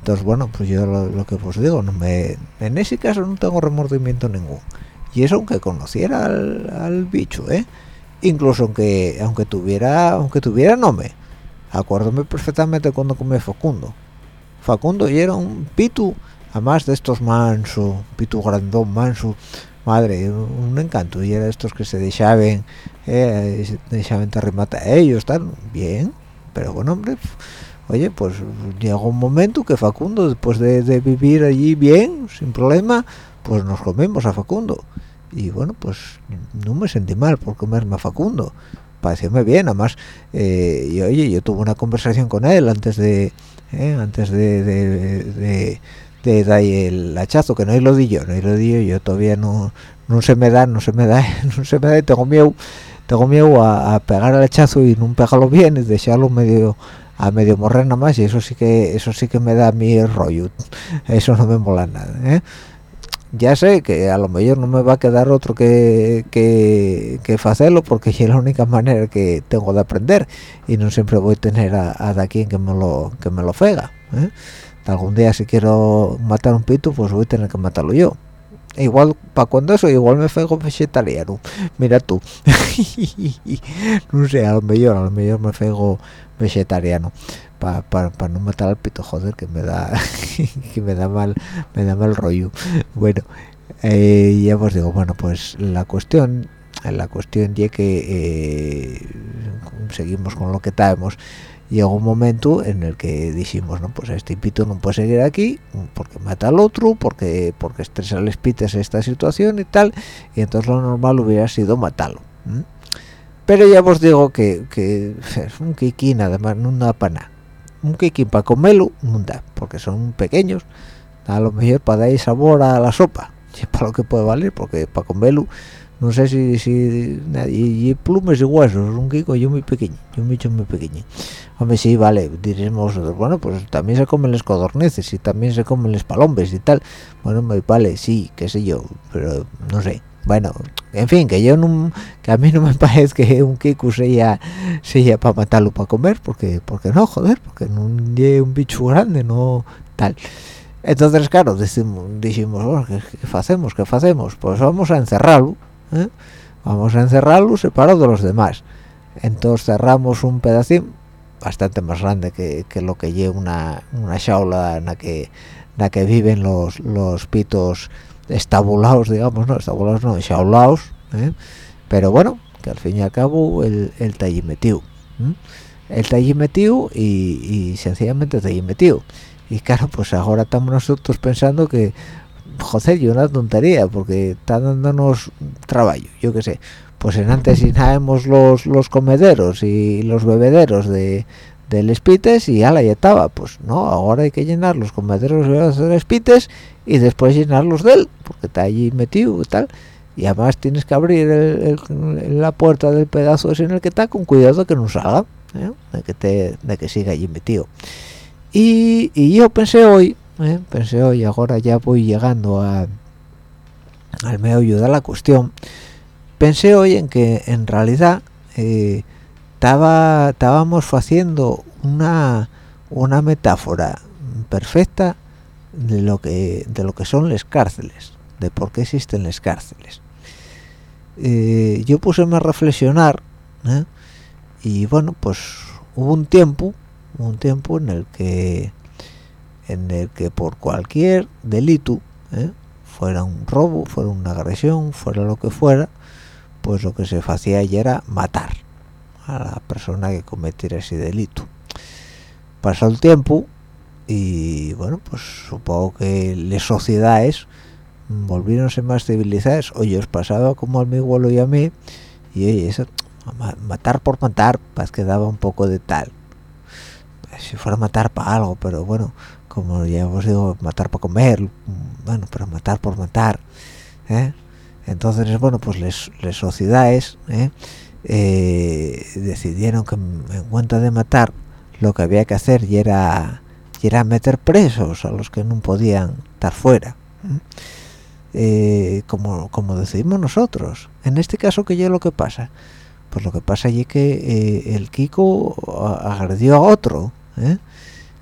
entonces bueno pues yo lo, que os digo no me en ese caso no tengo remordimiento ningún. Y eso aunque conociera al, bicho eh incluso aunque aunque tuviera aunque tuviera nombre. Acuérdame perfectamente cuando comí Facundo. Facundo y era un pitu además de estos manso pitu grandón manso madre un encanto y era estos que se dejaban eh, se dejaban remata ellos están bien pero bueno hombre oye, pues llegó un momento que Facundo, después de, vivir allí bien, sin problema, pues nos comimos a Facundo. Y bueno, pues no me sentí mal por comerme a Facundo. Parecióme bien, además, eh, y oye, yo tuve una conversación con él antes de, eh, antes de, dar el hachazo, que no lo di yo, no lo di yo, yo todavía no, no se me da, no se me da, no se me da, y tengo miedo, tengo miedo a, a pegar el hachazo y no pegarlo bien y dejarlo medio a medio morrer nada más y eso sí que eso sí que me da el rollo eso no me mola nada ¿eh? ya sé que a lo mejor no me va a quedar otro que que, que hacerlo porque es la única manera que tengo de aprender y no siempre voy a tener a, a quien que me lo que me lo fega ¿eh? Algún día si quiero matar un pito pues voy a tener que matarlo yo. Igual para cuando eso igual me fego vegetariano. Mira tú. No sé a lo mejor a lo mejor me fego vegetariano para no matar al pito. Joder que me da que me da mal me da mal rollo. Bueno eh, ya os digo bueno pues la cuestión la cuestión ya que eh, seguimos con lo que estábamos llegó un momento en el que dijimos no pues este pito no puede seguir aquí porque mata al otro porque porque estresa les pites esta situación y tal y entonces lo normal hubiera sido matarlo pero ya os digo que, que un kikín además no da para nada. Un kikín para comerlo no da porque son pequeños. A lo mejor para dar sabor a la sopa y para lo que puede valer porque para comerlo no sé si, si y, y plumes y huesos un kiko yo muy pequeño yo bicho muy pequeño. Hombre sí vale diremos bueno pues también se comen los codornices y también se comen los palombes y tal. Bueno vale sí qué sé yo pero no sé. Bueno en fin que yo no que a mí no me parece que un kiku sea sea para matarlo para comer porque porque no joder porque no es un bicho grande no tal. Entonces claro decimos dijimos ¿qué, hacemos qué hacemos pues vamos a encerrarlo ¿eh? vamos a encerrarlo separado de los demás entonces cerramos un pedacín bastante más grande que, que lo que lleva una, una en la que la que viven los los pitos estabulados digamos no estabulados no enjaulados ¿eh? pero bueno que al fin y al cabo el, el metido el está y, y sencillamente está allí metido y claro pues ahora estamos nosotros pensando que joder yo una tontería porque está dándonos trabajo yo qué sé. Pues en antes llenábamos los los comederos y los bebederos de de les pites y ala ya estaba. Pues no ahora hay que llenar los comederos de los pites y después llenarlos de él porque está allí metido y tal. Y además tienes que abrir la puerta del pedazo en el que está con cuidado que no salga ¿eh? de que te de que siga allí metido. Y yo pensé hoy ¿eh? pensé hoy ahora ya voy llegando a al meollo de la cuestión pensé hoy en que en realidad eh, estaba estábamos haciendo una una metáfora perfecta de lo que de lo que son las cárceles de por qué existen las cárceles eh, yo puse a reflexionar ¿eh? y bueno pues hubo un tiempo un tiempo en el que en el que por cualquier delito ¿eh? fuera un robo fuera una agresión fuera lo que fuera pues lo que se hacía ya era matar a la persona que cometiera ese delito. Pasó el tiempo y bueno pues supongo que las sociedades volvieronse más civilizadas. Oye os pasaba como al mi abuelo y a mí y oye, eso matar por matar pues quedaba un poco de tal. Si fuera matar para algo pero bueno como ya os digo matar para comer bueno pero matar por matar ¿eh? entonces bueno pues las sociedades ¿eh? Eh, decidieron que en cuenta de matar lo que había que hacer y era, y era meter presos a los que no podían estar fuera eh, como, como decidimos nosotros en este caso que ya lo que pasa pues lo que pasa allí que eh, el Kiko agredió a otro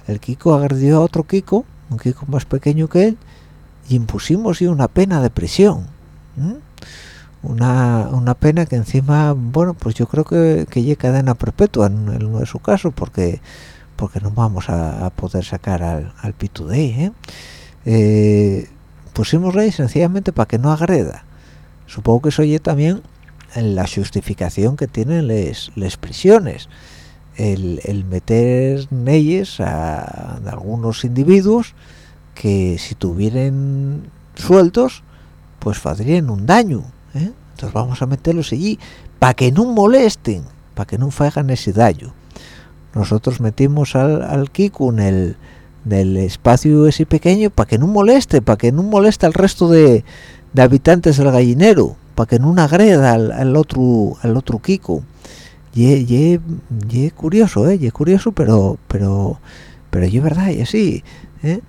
el Kiko agredió a otro Kiko un Kiko más pequeño que él y impusimos y una pena de prisión una, una pena que encima bueno pues yo creo que que ya cadena perpetua en, en su caso porque porque no vamos a, poder sacar al, al pitu de ¿eh? eh, pusimos ley sencillamente para que no agreda. Supongo que eso oye también la justificación que tienen las prisiones el, el, meter leyes a, algunos individuos que si tuvieran sueltos pues harían un daño ¿eh? entonces vamos a meterlos allí para que no molesten para que no hagan ese daño nosotros metimos al, al Kiku en el del espacio ese pequeño para que no moleste para que no moleste al resto de, de habitantes del gallinero para que no agreda al, otro al otro Kiko y, y, y curioso eh y curioso pero pero pero es verdad y así ¿eh?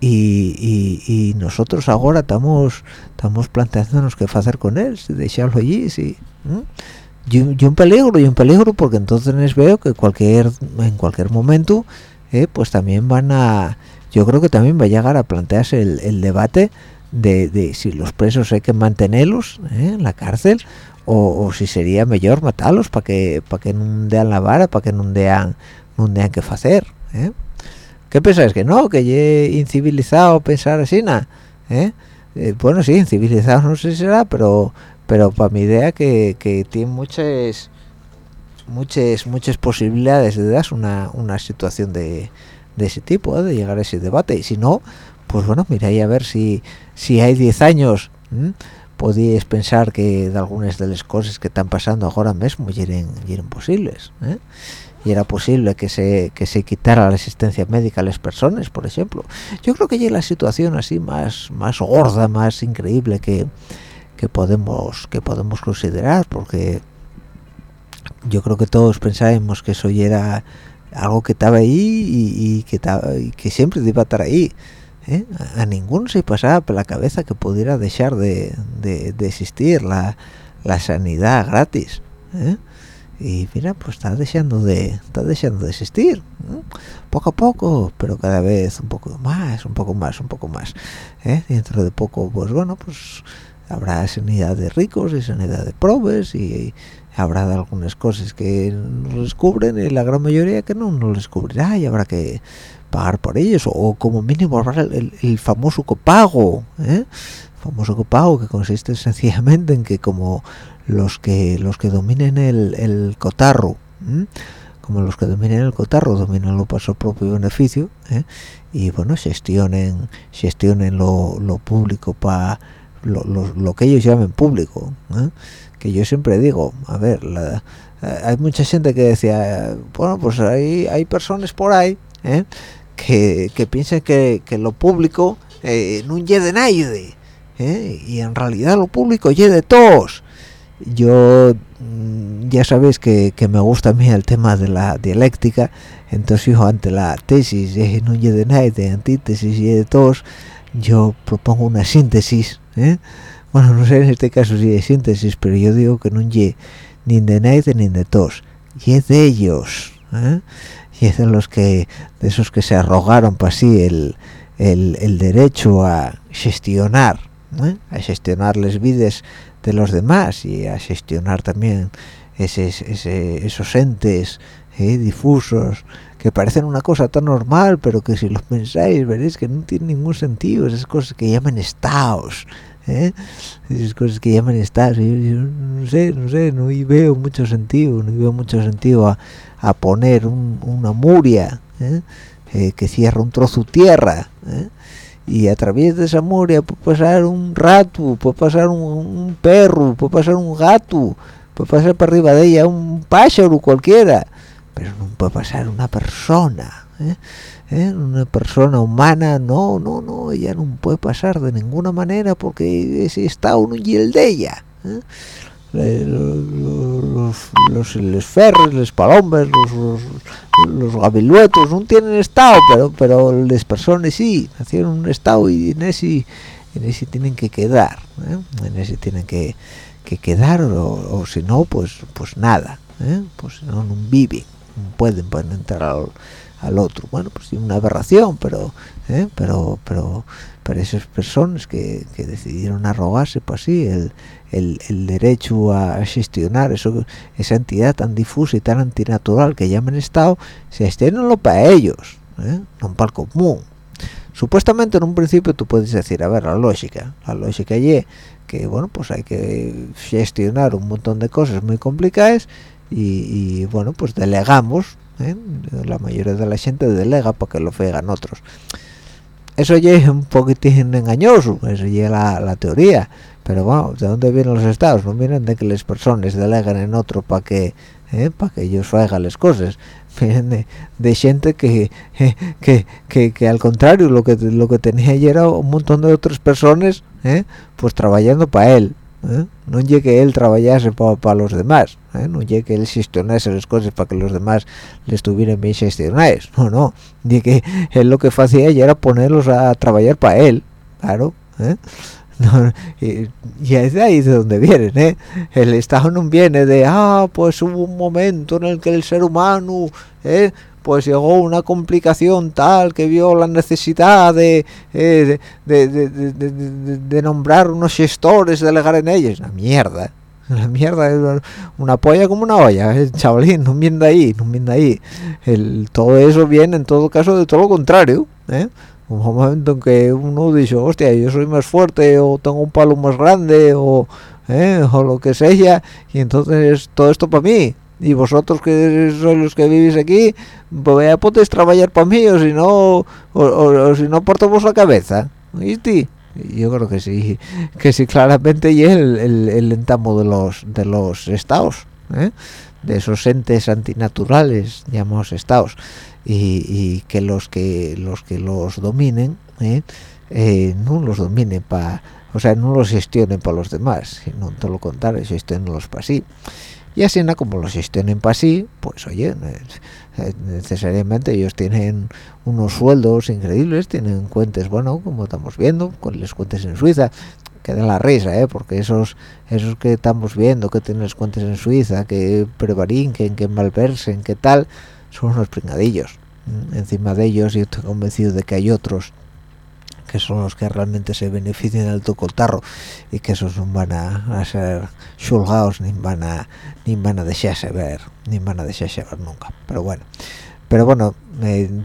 y, y, nosotros ahora estamos estamos planteándonos qué hacer con él si dejarlo allí sí y, un peligro y un peligro porque entonces veo que en cualquier momento eh, pues también van a yo creo que también va a llegar a plantearse el, debate de, de, si los presos hay que mantenerlos eh, en la cárcel o, si sería mejor matarlos para que para que no dean la vara para que no dean no dean qué hacer ¿eh? ¿Qué pensáis? Que no, que ye incivilizado pensar así, nada. ¿eh? ¿eh? bueno, sí, incivilizado no sé si será, pero pero para mi idea que, que tiene muchas muchas muchas posibilidades de dar una, una situación de, de ese tipo, ¿eh? de llegar a ese debate. Y si no, pues bueno, miráis a ver si, si hay 10 años podéis pensar que algunas de las cosas que están pasando ahora mismo eran, eran posibles. ¿eh? y era posible que se que se quitara la asistencia médica a las personas por ejemplo yo creo que ya la situación así más más gorda más increíble que, que podemos que podemos considerar porque yo creo que todos pensábamos que eso ya era algo que estaba ahí y, que y que siempre iba a estar ahí ¿eh? a, ninguno se pasaba por la cabeza que pudiera dejar de, de, existir la, la sanidad gratis ¿eh? y mira pues está deseando de está deseando de existir poco a poco pero cada vez un poco más un poco más un poco más ¿eh? dentro de poco pues bueno pues habrá sanidad de ricos y sanidad de pobres y, habrá algunas cosas que nos descubren y la gran mayoría que no nos descubrirá y habrá que pagar por ellos o, como mínimo el, famoso copago ¿eh? famoso copago que consiste sencillamente en que como los que los que dominen el, cotarro como los que dominen el cotarro dominan lo para su propio beneficio ¿eh? y bueno gestionen gestionen lo, lo público para lo, que ellos llamen público ¿eh? que yo siempre digo a ver la, eh, hay mucha gente que decía bueno pues hay hay personas por ahí ¿eh? que, que piensan que, que lo público no lleve de nadie y en realidad lo público lleve de todos yo mm, ya sabéis que, que, me gusta a mí el tema de la dialéctica entonces yo ante la tesis no lleve de nadie antítesis y de todos yo propongo una síntesis ¿eh? bueno no sé en este caso si es síntesis pero yo digo que no ye ni de nadie ni de todos y de ellos ¿eh? y es de los que de esos que se arrogaron para sí el, el, derecho a gestionar ¿eh? a gestionar las vidas de los demás y a gestionar también esos, esos entes difusos que parecen una cosa tan normal, pero que si lo pensáis veréis que no tiene ningún sentido, esas cosas que llaman estados, ¿eh? esas cosas que llaman estados, yo, no sé, no sé, no veo mucho sentido, no veo mucho sentido a, a poner una muria ¿eh? Eh, que cierra un trozo de tierra, ¿eh? y a través de esa muria puede pasar un rato, puede pasar un, un perro, puede pasar un gato, puede pasar para arriba de ella un pájaro cualquiera, pero no puede pasar una persona ¿eh? ¿Eh? una persona humana no no no ella no puede pasar de ninguna manera porque ese estado no y el de ella ¿eh? los, los, los, ferres, los palombes, los, los, no tienen estado, pero pero las personas sí, nacieron un estado y en ese, en ese tienen que quedar, en ese tienen que, que quedar o, o si no, pues pues nada, pues no, no viven pueden, pueden entrar al, otro bueno pues sí una aberración pero ¿eh? pero pero para esas personas que, decidieron arrogarse pues sí el, el, derecho a gestionar eso esa entidad tan difusa y tan antinatural que llaman estado se gestionenlo para ellos ¿eh? no para el común supuestamente en un principio tú puedes decir a ver la lógica la lógica y que bueno pues hay que gestionar un montón de cosas muy complicadas y, bueno pues delegamos ¿eh? la mayoría de la gente delega para que lo fegan otros eso ya es un poquitín engañoso eso ya es la, teoría pero bueno de dónde vienen los estados no vienen de que las personas delegan en otro para que ¿eh? para que ellos hagan las cosas de, gente que, que, que, que, al contrario lo que lo que tenía ayer era un montón de otras personas ¿eh? pues trabajando para él ¿eh? no llegue él trabajase para los demás ¿eh? no llegue él gestionase las cosas para que los demás le estuvieran bien gestionadas no no llegue que él lo que hacía ya era ponerlos a trabajar para él claro ¿eh? y, es de ahí de donde vienen ¿eh? el estado no viene de ah pues hubo un momento en el que el ser humano ¿eh? Pues llegó una complicación tal que vio la necesidad de, eh, de, nombrar unos gestores, delegar en ellos. Una mierda. La mierda, una polla como una olla, eh, chavalín, no viene de ahí, no viene de ahí. El, todo eso viene en todo caso de todo lo contrario. ¿eh? Un momento en que uno dice, hostia, yo soy más fuerte, o tengo un palo más grande, o, ¿eh? o lo que sea, y entonces todo esto para mí y vosotros que sois los que vivís aquí pues ya podéis trabajar para mí o si no o, si no porto vos la cabeza ¿viste? yo creo que sí que sí claramente y el, el, el, entamo de los de los estados ¿eh? de esos entes antinaturales llamados estados y, que los que los que los dominen ¿eh? Eh, no los dominen para o sea no los gestionen para los demás sino todo lo contrario gestionen para sí y así como los gestionen para sí pues oye necesariamente ellos tienen unos sueldos increíbles tienen cuentas bueno como estamos viendo con las cuentas en Suiza que den la risa ¿eh? porque esos esos que estamos viendo que tienen las cuentas en Suiza que prevarinquen que malversen que tal son unos pringadillos encima de ellos yo estoy convencido de que hay otros que son los que realmente se benefician del tocotarro y que esos no van a, ser chulgados ni van a ni van a dejarse ver ni van a dejarse ver nunca pero bueno pero bueno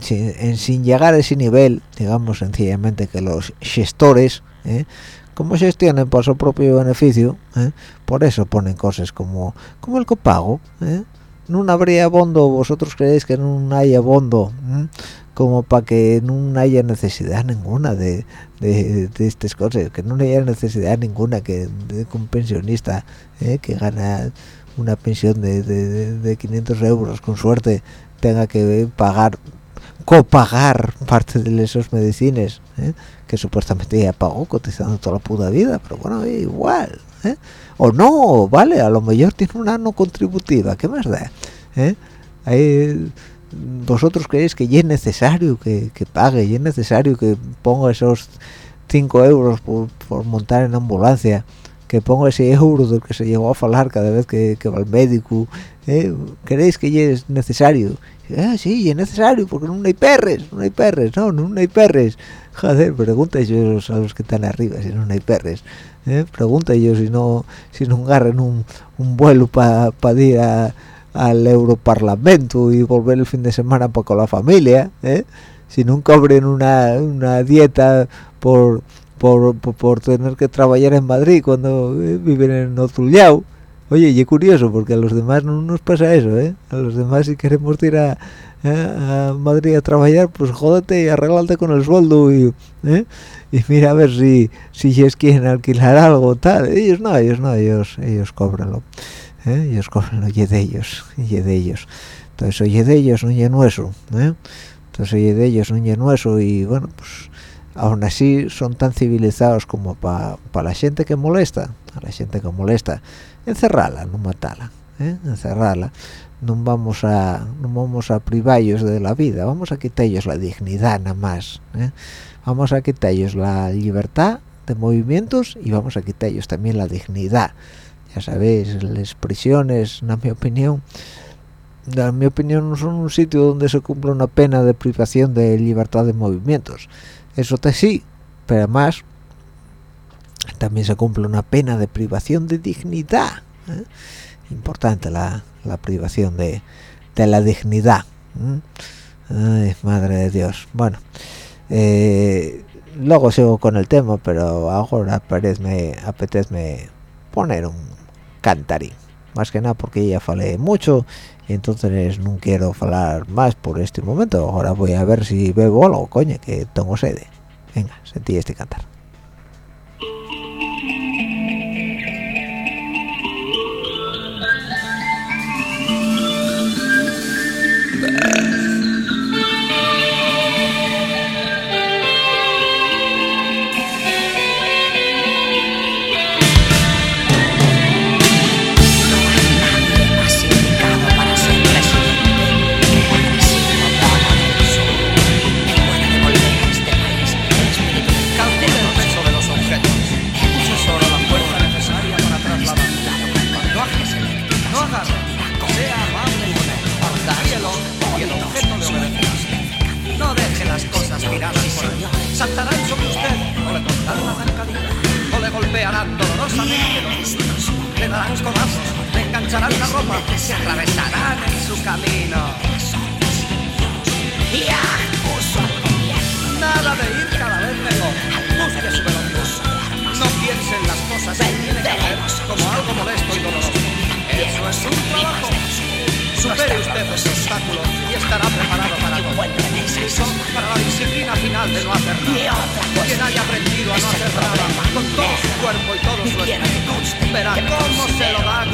sin, llegar a ese nivel digamos sencillamente que los gestores ¿eh? como gestionen por su propio beneficio ¿eh? por eso ponen cosas como como el copago ¿eh? no habría bondo vosotros creéis que no haya bondo como para que no haya necesidad ninguna de, de, estas cosas que no haya necesidad ninguna que un pensionista ¿eh? que gana una pensión de, de, 500 euros con suerte tenga que pagar copagar parte de esos medicines ¿eh? que supuestamente ya pagó cotizando toda la puta vida pero bueno igual ¿eh? o no vale a lo mejor tiene una no contributiva qué más da ¿Eh? Vosotros creéis que ya es necesario que, pague y es necesario que ponga esos 5 euros por, montar en ambulancia que ponga ese euro del que se llegó a hablar cada vez que, va al médico ¿eh? creéis que ya es necesario ah, sí, es necesario porque no hay perres no hay perres, no, no hay perres joder, pregunta ellos a los que están arriba si no hay perres ¿eh? pregunta ellos si no si no agarran un, un vuelo para ir a al Europarlamento y volver el fin de semana para con la familia, ¿eh? si nunca abren una, una dieta por, por, por, tener que trabajar en Madrid cuando eh, viven en otro. Oye, y es curioso, porque a los demás no nos pasa eso, ¿eh? A los demás si queremos ir a, a Madrid a trabajar, pues jódete y arreglate con el sueldo y, ¿eh? y mira a ver si, si ellos quieren alquilar algo, tal. Ellos no, ellos no, ellos, ellos cóbranlo. ¿Eh? y os cogen oye de ellos y de ellos entonces oye de ellos no oye nuestro ¿eh? entonces oye de ellos no oye nuestro y bueno pues aún así son tan civilizados como para la gente que molesta a la gente que molesta encerrarla no matarla ¿eh? encerrarla no vamos a no vamos a privarlos de la vida vamos a quitarles la dignidad nada más ¿eh? vamos a quitarles la libertad de movimientos y vamos a quitarles también la dignidad ya sabéis las prisiones en mi opinión en mi opinión no son un sitio donde se cumple una pena de privación de libertad de movimientos. Eso te sí pero además también se cumple una pena de privación de dignidad ¿eh? importante la, privación de, la dignidad Ay, madre de Dios. Bueno eh, luego sigo con el tema pero ahora apetezme, apetezme poner un cantarín. Más que nada porque ya falé mucho entonces no quiero hablar más por este momento. Ahora voy a ver si bebo algo coño que tengo sede. Venga sentí este cantar obstáculos y estará preparado para todo. para la disciplina final de no hacer nada. Quien haya aprendido a no hacer nada con todo su cuerpo y todo su espíritu, verá cómo se lo dan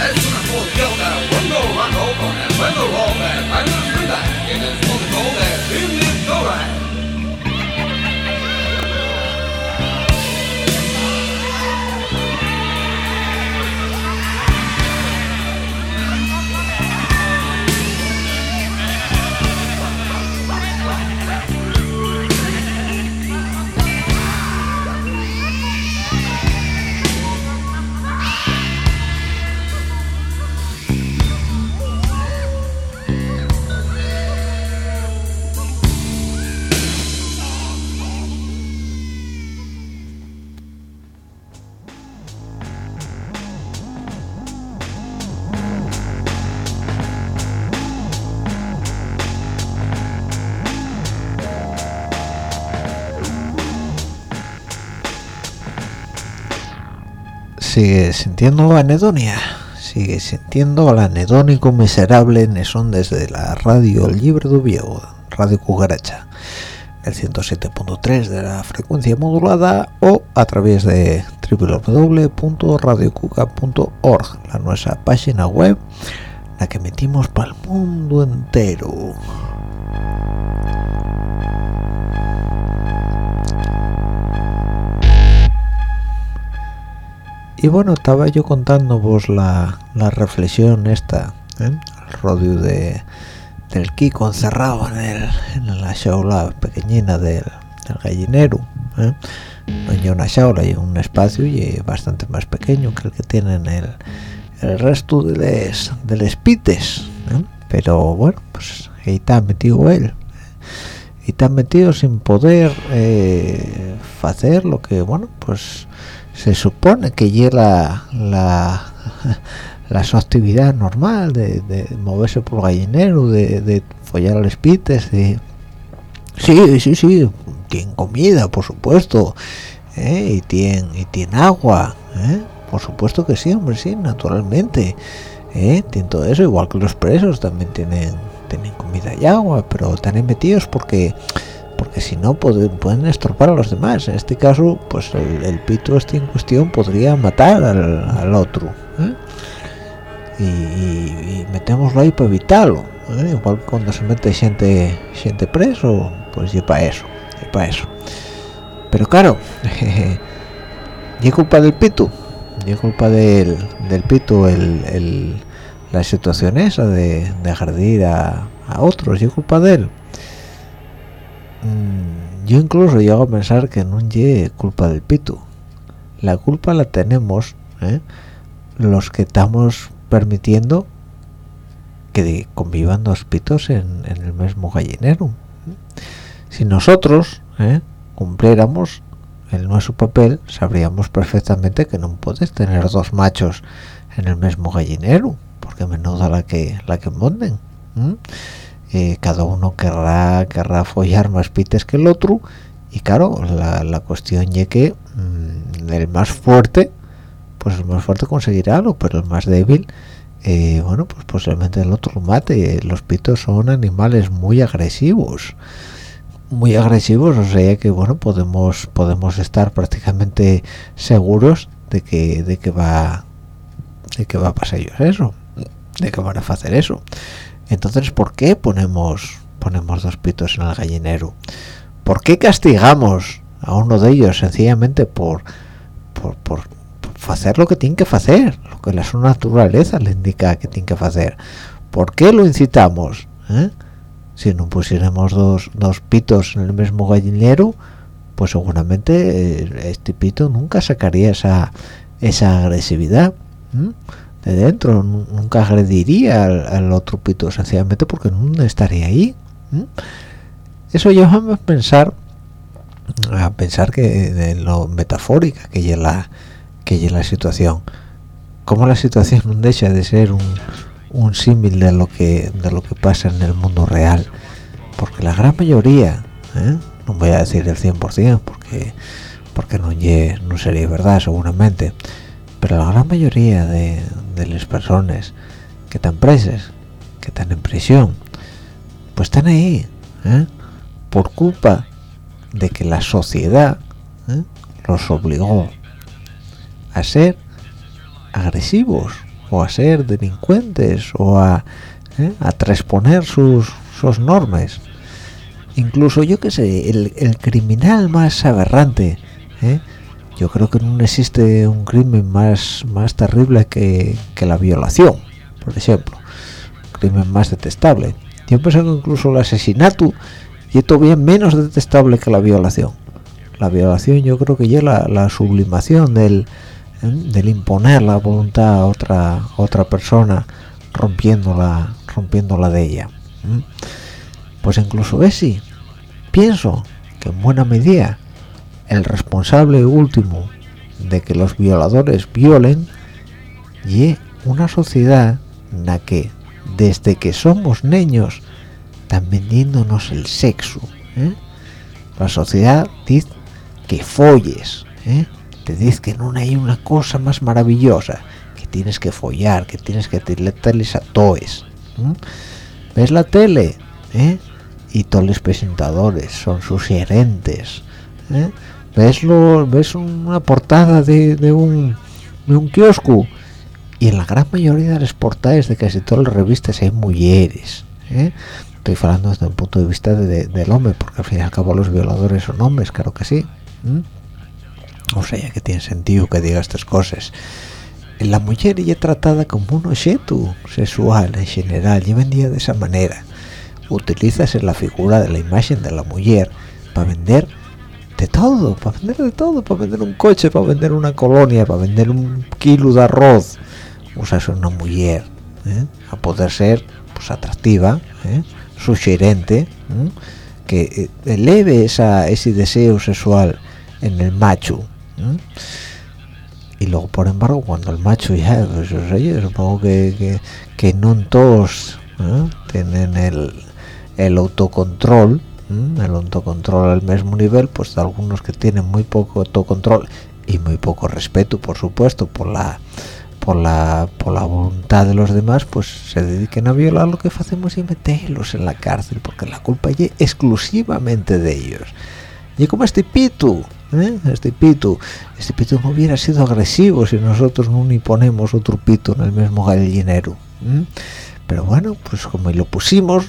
It's gonna pull the kill there. Go run and when they're all I'm gonna bring back in this one go there. In this go right. Sigue sintiendo anedonia sigue sintiendo al anedónico miserable en son desde la radio Libre de Viejo Radio Cucaracha el 107.3 de la frecuencia modulada o a través de www.radiocuca.org la nuestra página web la que metimos para el mundo entero y bueno estaba yo contando vos la, la reflexión esta ¿eh? el rodio de del Kiko encerrado en, el, en la jaula pequeñina del, gallinero ¿eh? no hay una jaula hay un espacio y bastante más pequeño que el que tienen el, el resto de los de les pites ¿eh? pero bueno pues ahí está metido él y está metido sin poder hacer lo que bueno pues se supone que llega la, la, su actividad normal de, moverse por gallinero, de, de follar a los pites, de... Sí, sí, sí, tiene comida, por supuesto, ¿eh? y tiene y tiene agua, ¿eh? por supuesto que sí, hombre, sí, naturalmente, ¿eh? tiene todo eso, igual que los presos también tienen, tienen comida y agua, pero están metidos porque porque si no pueden, pueden estorpar a los demás. En este caso pues el, pito este en cuestión podría matar al, otro ¿eh? y, metémoslo ahí para evitarlo ¿eh? igual que cuando se mete gente gente preso pues y para eso y eso. Pero claro y culpa del pito y culpa del, del pito el, la situación esa de, de a, a otros y culpa de él Mm, yo incluso llego a pensar que no es culpa del pito la culpa la tenemos ¿eh? los que estamos permitiendo que convivan dos pitos en, el mismo gallinero si nosotros ¿eh? cumpliéramos el nuestro papel sabríamos perfectamente que no puedes tener dos machos en el mismo gallinero porque menuda la que la que monden cada uno querrá querrá follar más pites que el otro. Y claro la, cuestión es que mm, el más fuerte pues el más fuerte conseguirá algo pero el más débil eh, bueno pues posiblemente el otro mate. Los pitos son animales muy agresivos muy agresivos o sea que bueno podemos podemos estar prácticamente seguros de que de que va de que va a pasar ellos eso de que van a hacer eso entonces ¿por qué ponemos ponemos dos pitos en el gallinero? ¿por qué castigamos a uno de ellos sencillamente por por, hacer lo que tiene que hacer lo que la su naturaleza le indica que tiene que hacer ¿por qué lo incitamos? Eh? si no pusiéramos dos, dos pitos en el mismo gallinero pues seguramente este pito nunca sacaría esa esa agresividad de dentro. Nunca agrediría al, otro pito sencillamente porque no estaría ahí eso lleva a pensar a pensar que en lo metafórica que es la que la situación. Como la situación no deja de ser un, un símil de lo que de lo que pasa en el mundo real. Porque la gran mayoría ¿eh? no voy a decir el 100% porque porque no, no sería verdad seguramente pero la gran mayoría de, de las personas que están presas, que están en prisión, pues están ahí, ¿eh? por culpa de que la sociedad ¿eh? los obligó a ser agresivos o a ser delincuentes o a ¿eh? transponer sus, normas incluso yo que sé el, el, criminal más aberrante ¿eh? Yo creo que no existe un crimen más más terrible que, que la violación por ejemplo. Un crimen más detestable. Yo pienso que incluso el asesinato y todavía menos detestable que la violación. La violación yo creo que ya la, la sublimación del, del imponer la voluntad a otra otra persona rompiéndola rompiéndola de ella pues incluso ese pienso que en buena medida el responsable último de que los violadores violen y una sociedad en la que desde que somos niños están vendiéndonos el sexo ¿eh? la sociedad dice que folles ¿eh? te dice que no hay una cosa más maravillosa que tienes que follar que tienes que teles a toes ves la tele ¿eh? y todos los presentadores son sugerentes ¿eh? Ves lo, ves una portada de, de, un de un kiosco y en la gran mayoría de las portadas de casi todas las revistas hay mujeres ¿eh? estoy hablando desde el punto de vista de, de, del hombre porque al fin y al cabo los violadores son hombres claro que sí o sea que tiene sentido que diga estas cosas. La mujer ya tratada como un objeto sexual en general y vendía de esa manera. Utilizas la figura de la imagen de la mujer para vender de todo, para vender de todo, para vender un coche, para vender una colonia, para vender un kilo de arroz. Usas una mujer ¿eh? a poder ser pues atractiva, ¿eh? sugerente, ¿eh? que eleve esa, ese deseo sexual en el macho. Y luego, por embargo, cuando el macho ya, pues, oye, supongo que, que, que no todos tienen el, el autocontrol el autocontrol al mismo nivel pues algunos que tienen muy poco autocontrol y muy poco respeto por supuesto por la por la por la voluntad de los demás pues se dediquen a violar lo que hacemos y meterlos en la cárcel porque la culpa es exclusivamente de ellos y como este pito ¿eh? este pito este pito no hubiera sido agresivo si nosotros no ni ponemos otro pito en el mismo gallinero ¿eh? pero bueno pues como lo pusimos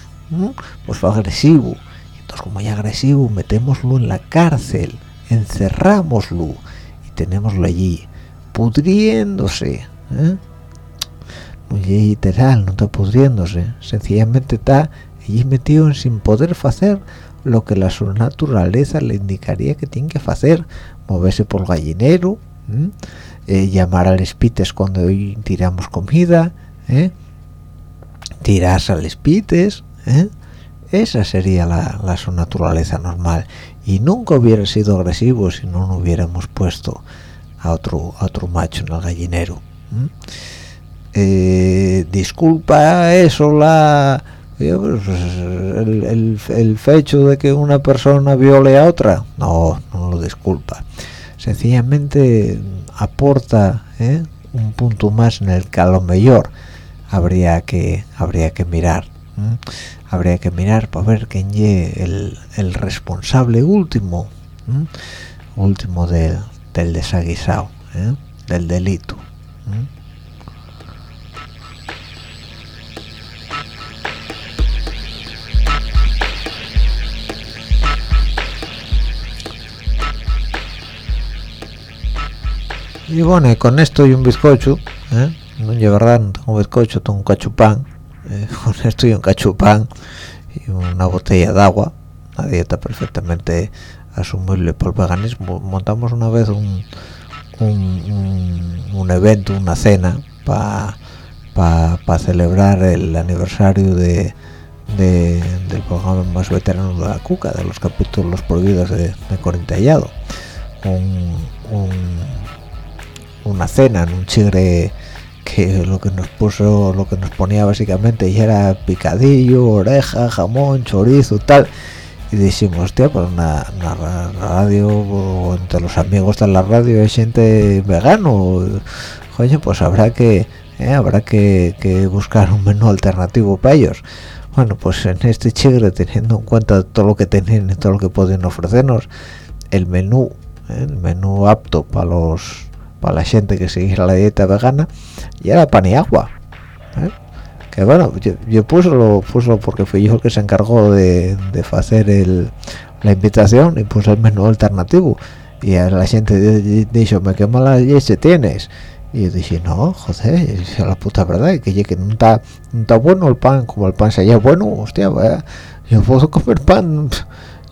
pues fue agresivo entonces como ya agresivo metémoslo en la cárcel encerrámoslo y tenémoslo allí pudriéndose ¿eh? muy literal no está pudriéndose sencillamente está allí metido sin poder hacer lo que la su naturaleza le indicaría que tiene que hacer moverse por el gallinero eh, llamar a los pites cuando hoy tiramos comida ¿eh? tirarse a los pites ¿eh? Esa sería la, su naturaleza normal. Y nunca hubiera sido agresivo si no, hubiéramos puesto a otro otro macho en el gallinero eh, disculpa eso la pues, el, el, el, fecho de que una persona viole a otra no no lo disculpa. Sencillamente aporta ¿eh? un punto más en el que a lo mejor habría que habría que mirar habría que mirar para ver quién es el, responsable último último de, del desaguisado ¿eh? del delito y bueno con esto y un bizcocho ¿eh? no es verdad no bizcocho tengo un cachupán eh, con esto y un cachupán y una botella de agua. Una dieta perfectamente asumible por veganismo. Montamos una vez un, un, un, evento una cena para pa, celebrar el aniversario de, de, del programa más veterano de la cuca de los capítulos prohibidos de, de Corintellado un, una cena en un chigre que lo que nos puso lo que nos ponía básicamente ya era picadillo oreja jamón chorizo tal. Y dijimos hostia pues una, una radio entre los amigos de la radio hay gente vegano coño pues habrá que eh, habrá que, buscar un menú alternativo para ellos. Bueno pues en este chigre teniendo en cuenta todo lo que tienen y todo lo que pueden ofrecernos el menú eh, el menú apto para los para la gente que siguiera la dieta vegana y era pan y agua ¿eh? que bueno yo, yo púselo, porque fui yo el que se encargó de, de hacer el, la invitación y puse el menú alternativo y a la gente dijo me quema la leche tienes y yo dije no joder es la puta verdad que que no está no está bueno el pan como el pan se haya bueno hostia yo puedo comer pan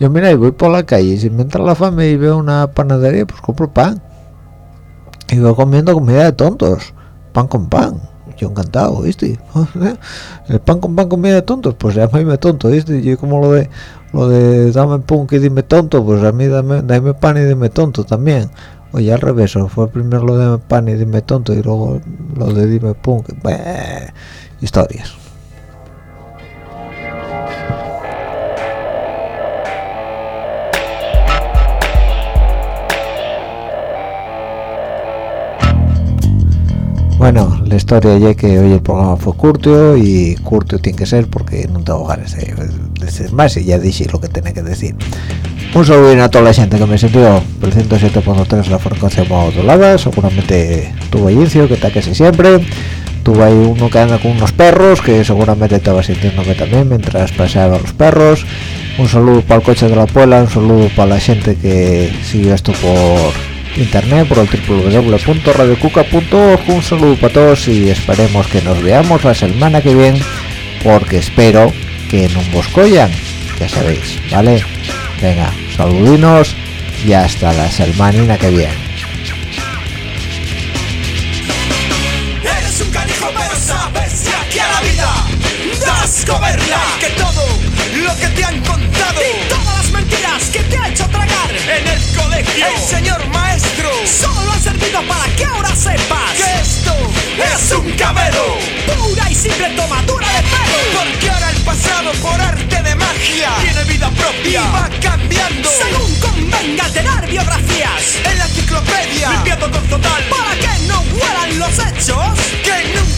yo mira y voy por la calle y si me entra la fama y veo una panadería pues compro pan y voy comiendo comida de tontos pan con pan yo encantado ¿viste? el pan con pan comida de tontos pues ya me tonto ¿viste? yo como lo de lo de dame punk y dime tonto pues a mí dame, dame pan y dime tonto también oye al revés fue primero lo de pan y dime tonto y luego lo de dime punk historias Bueno, la historia ya que hoy el programa fue Curtio y Curtio tiene que ser porque no tengo ganas de, decir más y ya dije lo que tenía que decir. Un saludo a toda la gente que me sintió por 107.3 la frecuencia modulada, seguramente tuvo inicio, que está casi siempre. Tuvo ahí uno que anda con unos perros, que seguramente estaba sintiéndome también mientras paseaba los perros. Un saludo para el coche de la puela, un saludo para la gente que siguió esto por internet por el www.radiocuca.org un saludo para todos y esperemos que nos veamos la semana que viene porque espero que no vos collan ya sabéis vale venga saludinos y hasta la semana que viene en el colegio el señor Solo ha servido para que ahora sepas que esto es un cabelo. Pura y simple tomadura de pelo. Porque ahora el pasado por arte de magia tiene vida propia y va cambiando. Según convenga alterar biografías en la enciclopedia. Limpiando con total para que no huelan los hechos. Que nunca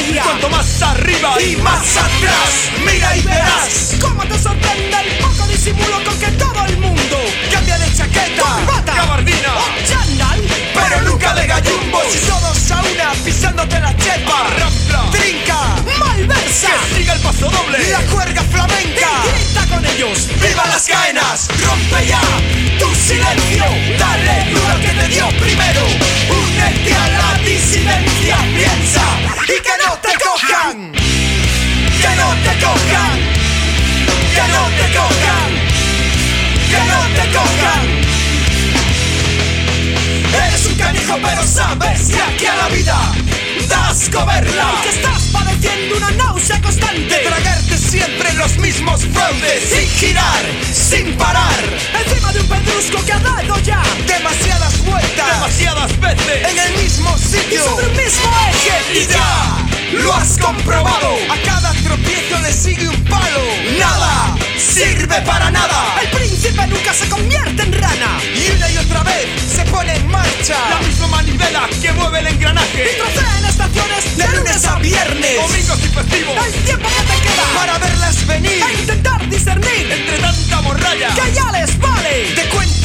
Cuanto más arriba y más atrás, mira y verás cómo te sorprende el poco disimulo con que todo el mundo cambia de chaqueta, corbata, gabardina. o chandal, pero nunca de gallumbo. Si todos a una pisándote la chepa, rampla, trinca, malversa, que siga el paso doble, la cuerda flamenca, y grita con ellos, viva las caenas, rompe ya tu silencio, dale duro que te dio primero, únete a la disidencia, piensa y que cojan, que no te cojan, que no te cojan, que no te cojan. Eres un canijo pero sabes que aquí a la vida das coberla. Que estás padeciendo una náusea constante sirve para nada. El príncipe nunca se convierte en rana. Y una y otra vez se pone en marcha. La misma manivela que mueve el engranaje. Y trocea en estaciones de lunes a viernes. Domingos y festivos. El tiempo que te queda Para verlas venir. E intentar discernir Entre tanta morralla Que ya les vale. De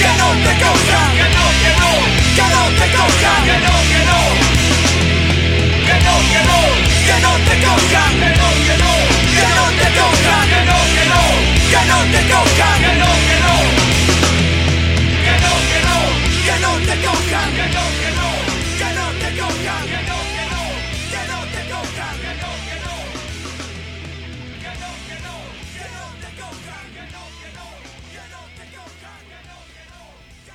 que no te cojan, que no, que no, que no te cojan, que no, que no, que no, que no, que no te que no, que no, que no que no, te cojan.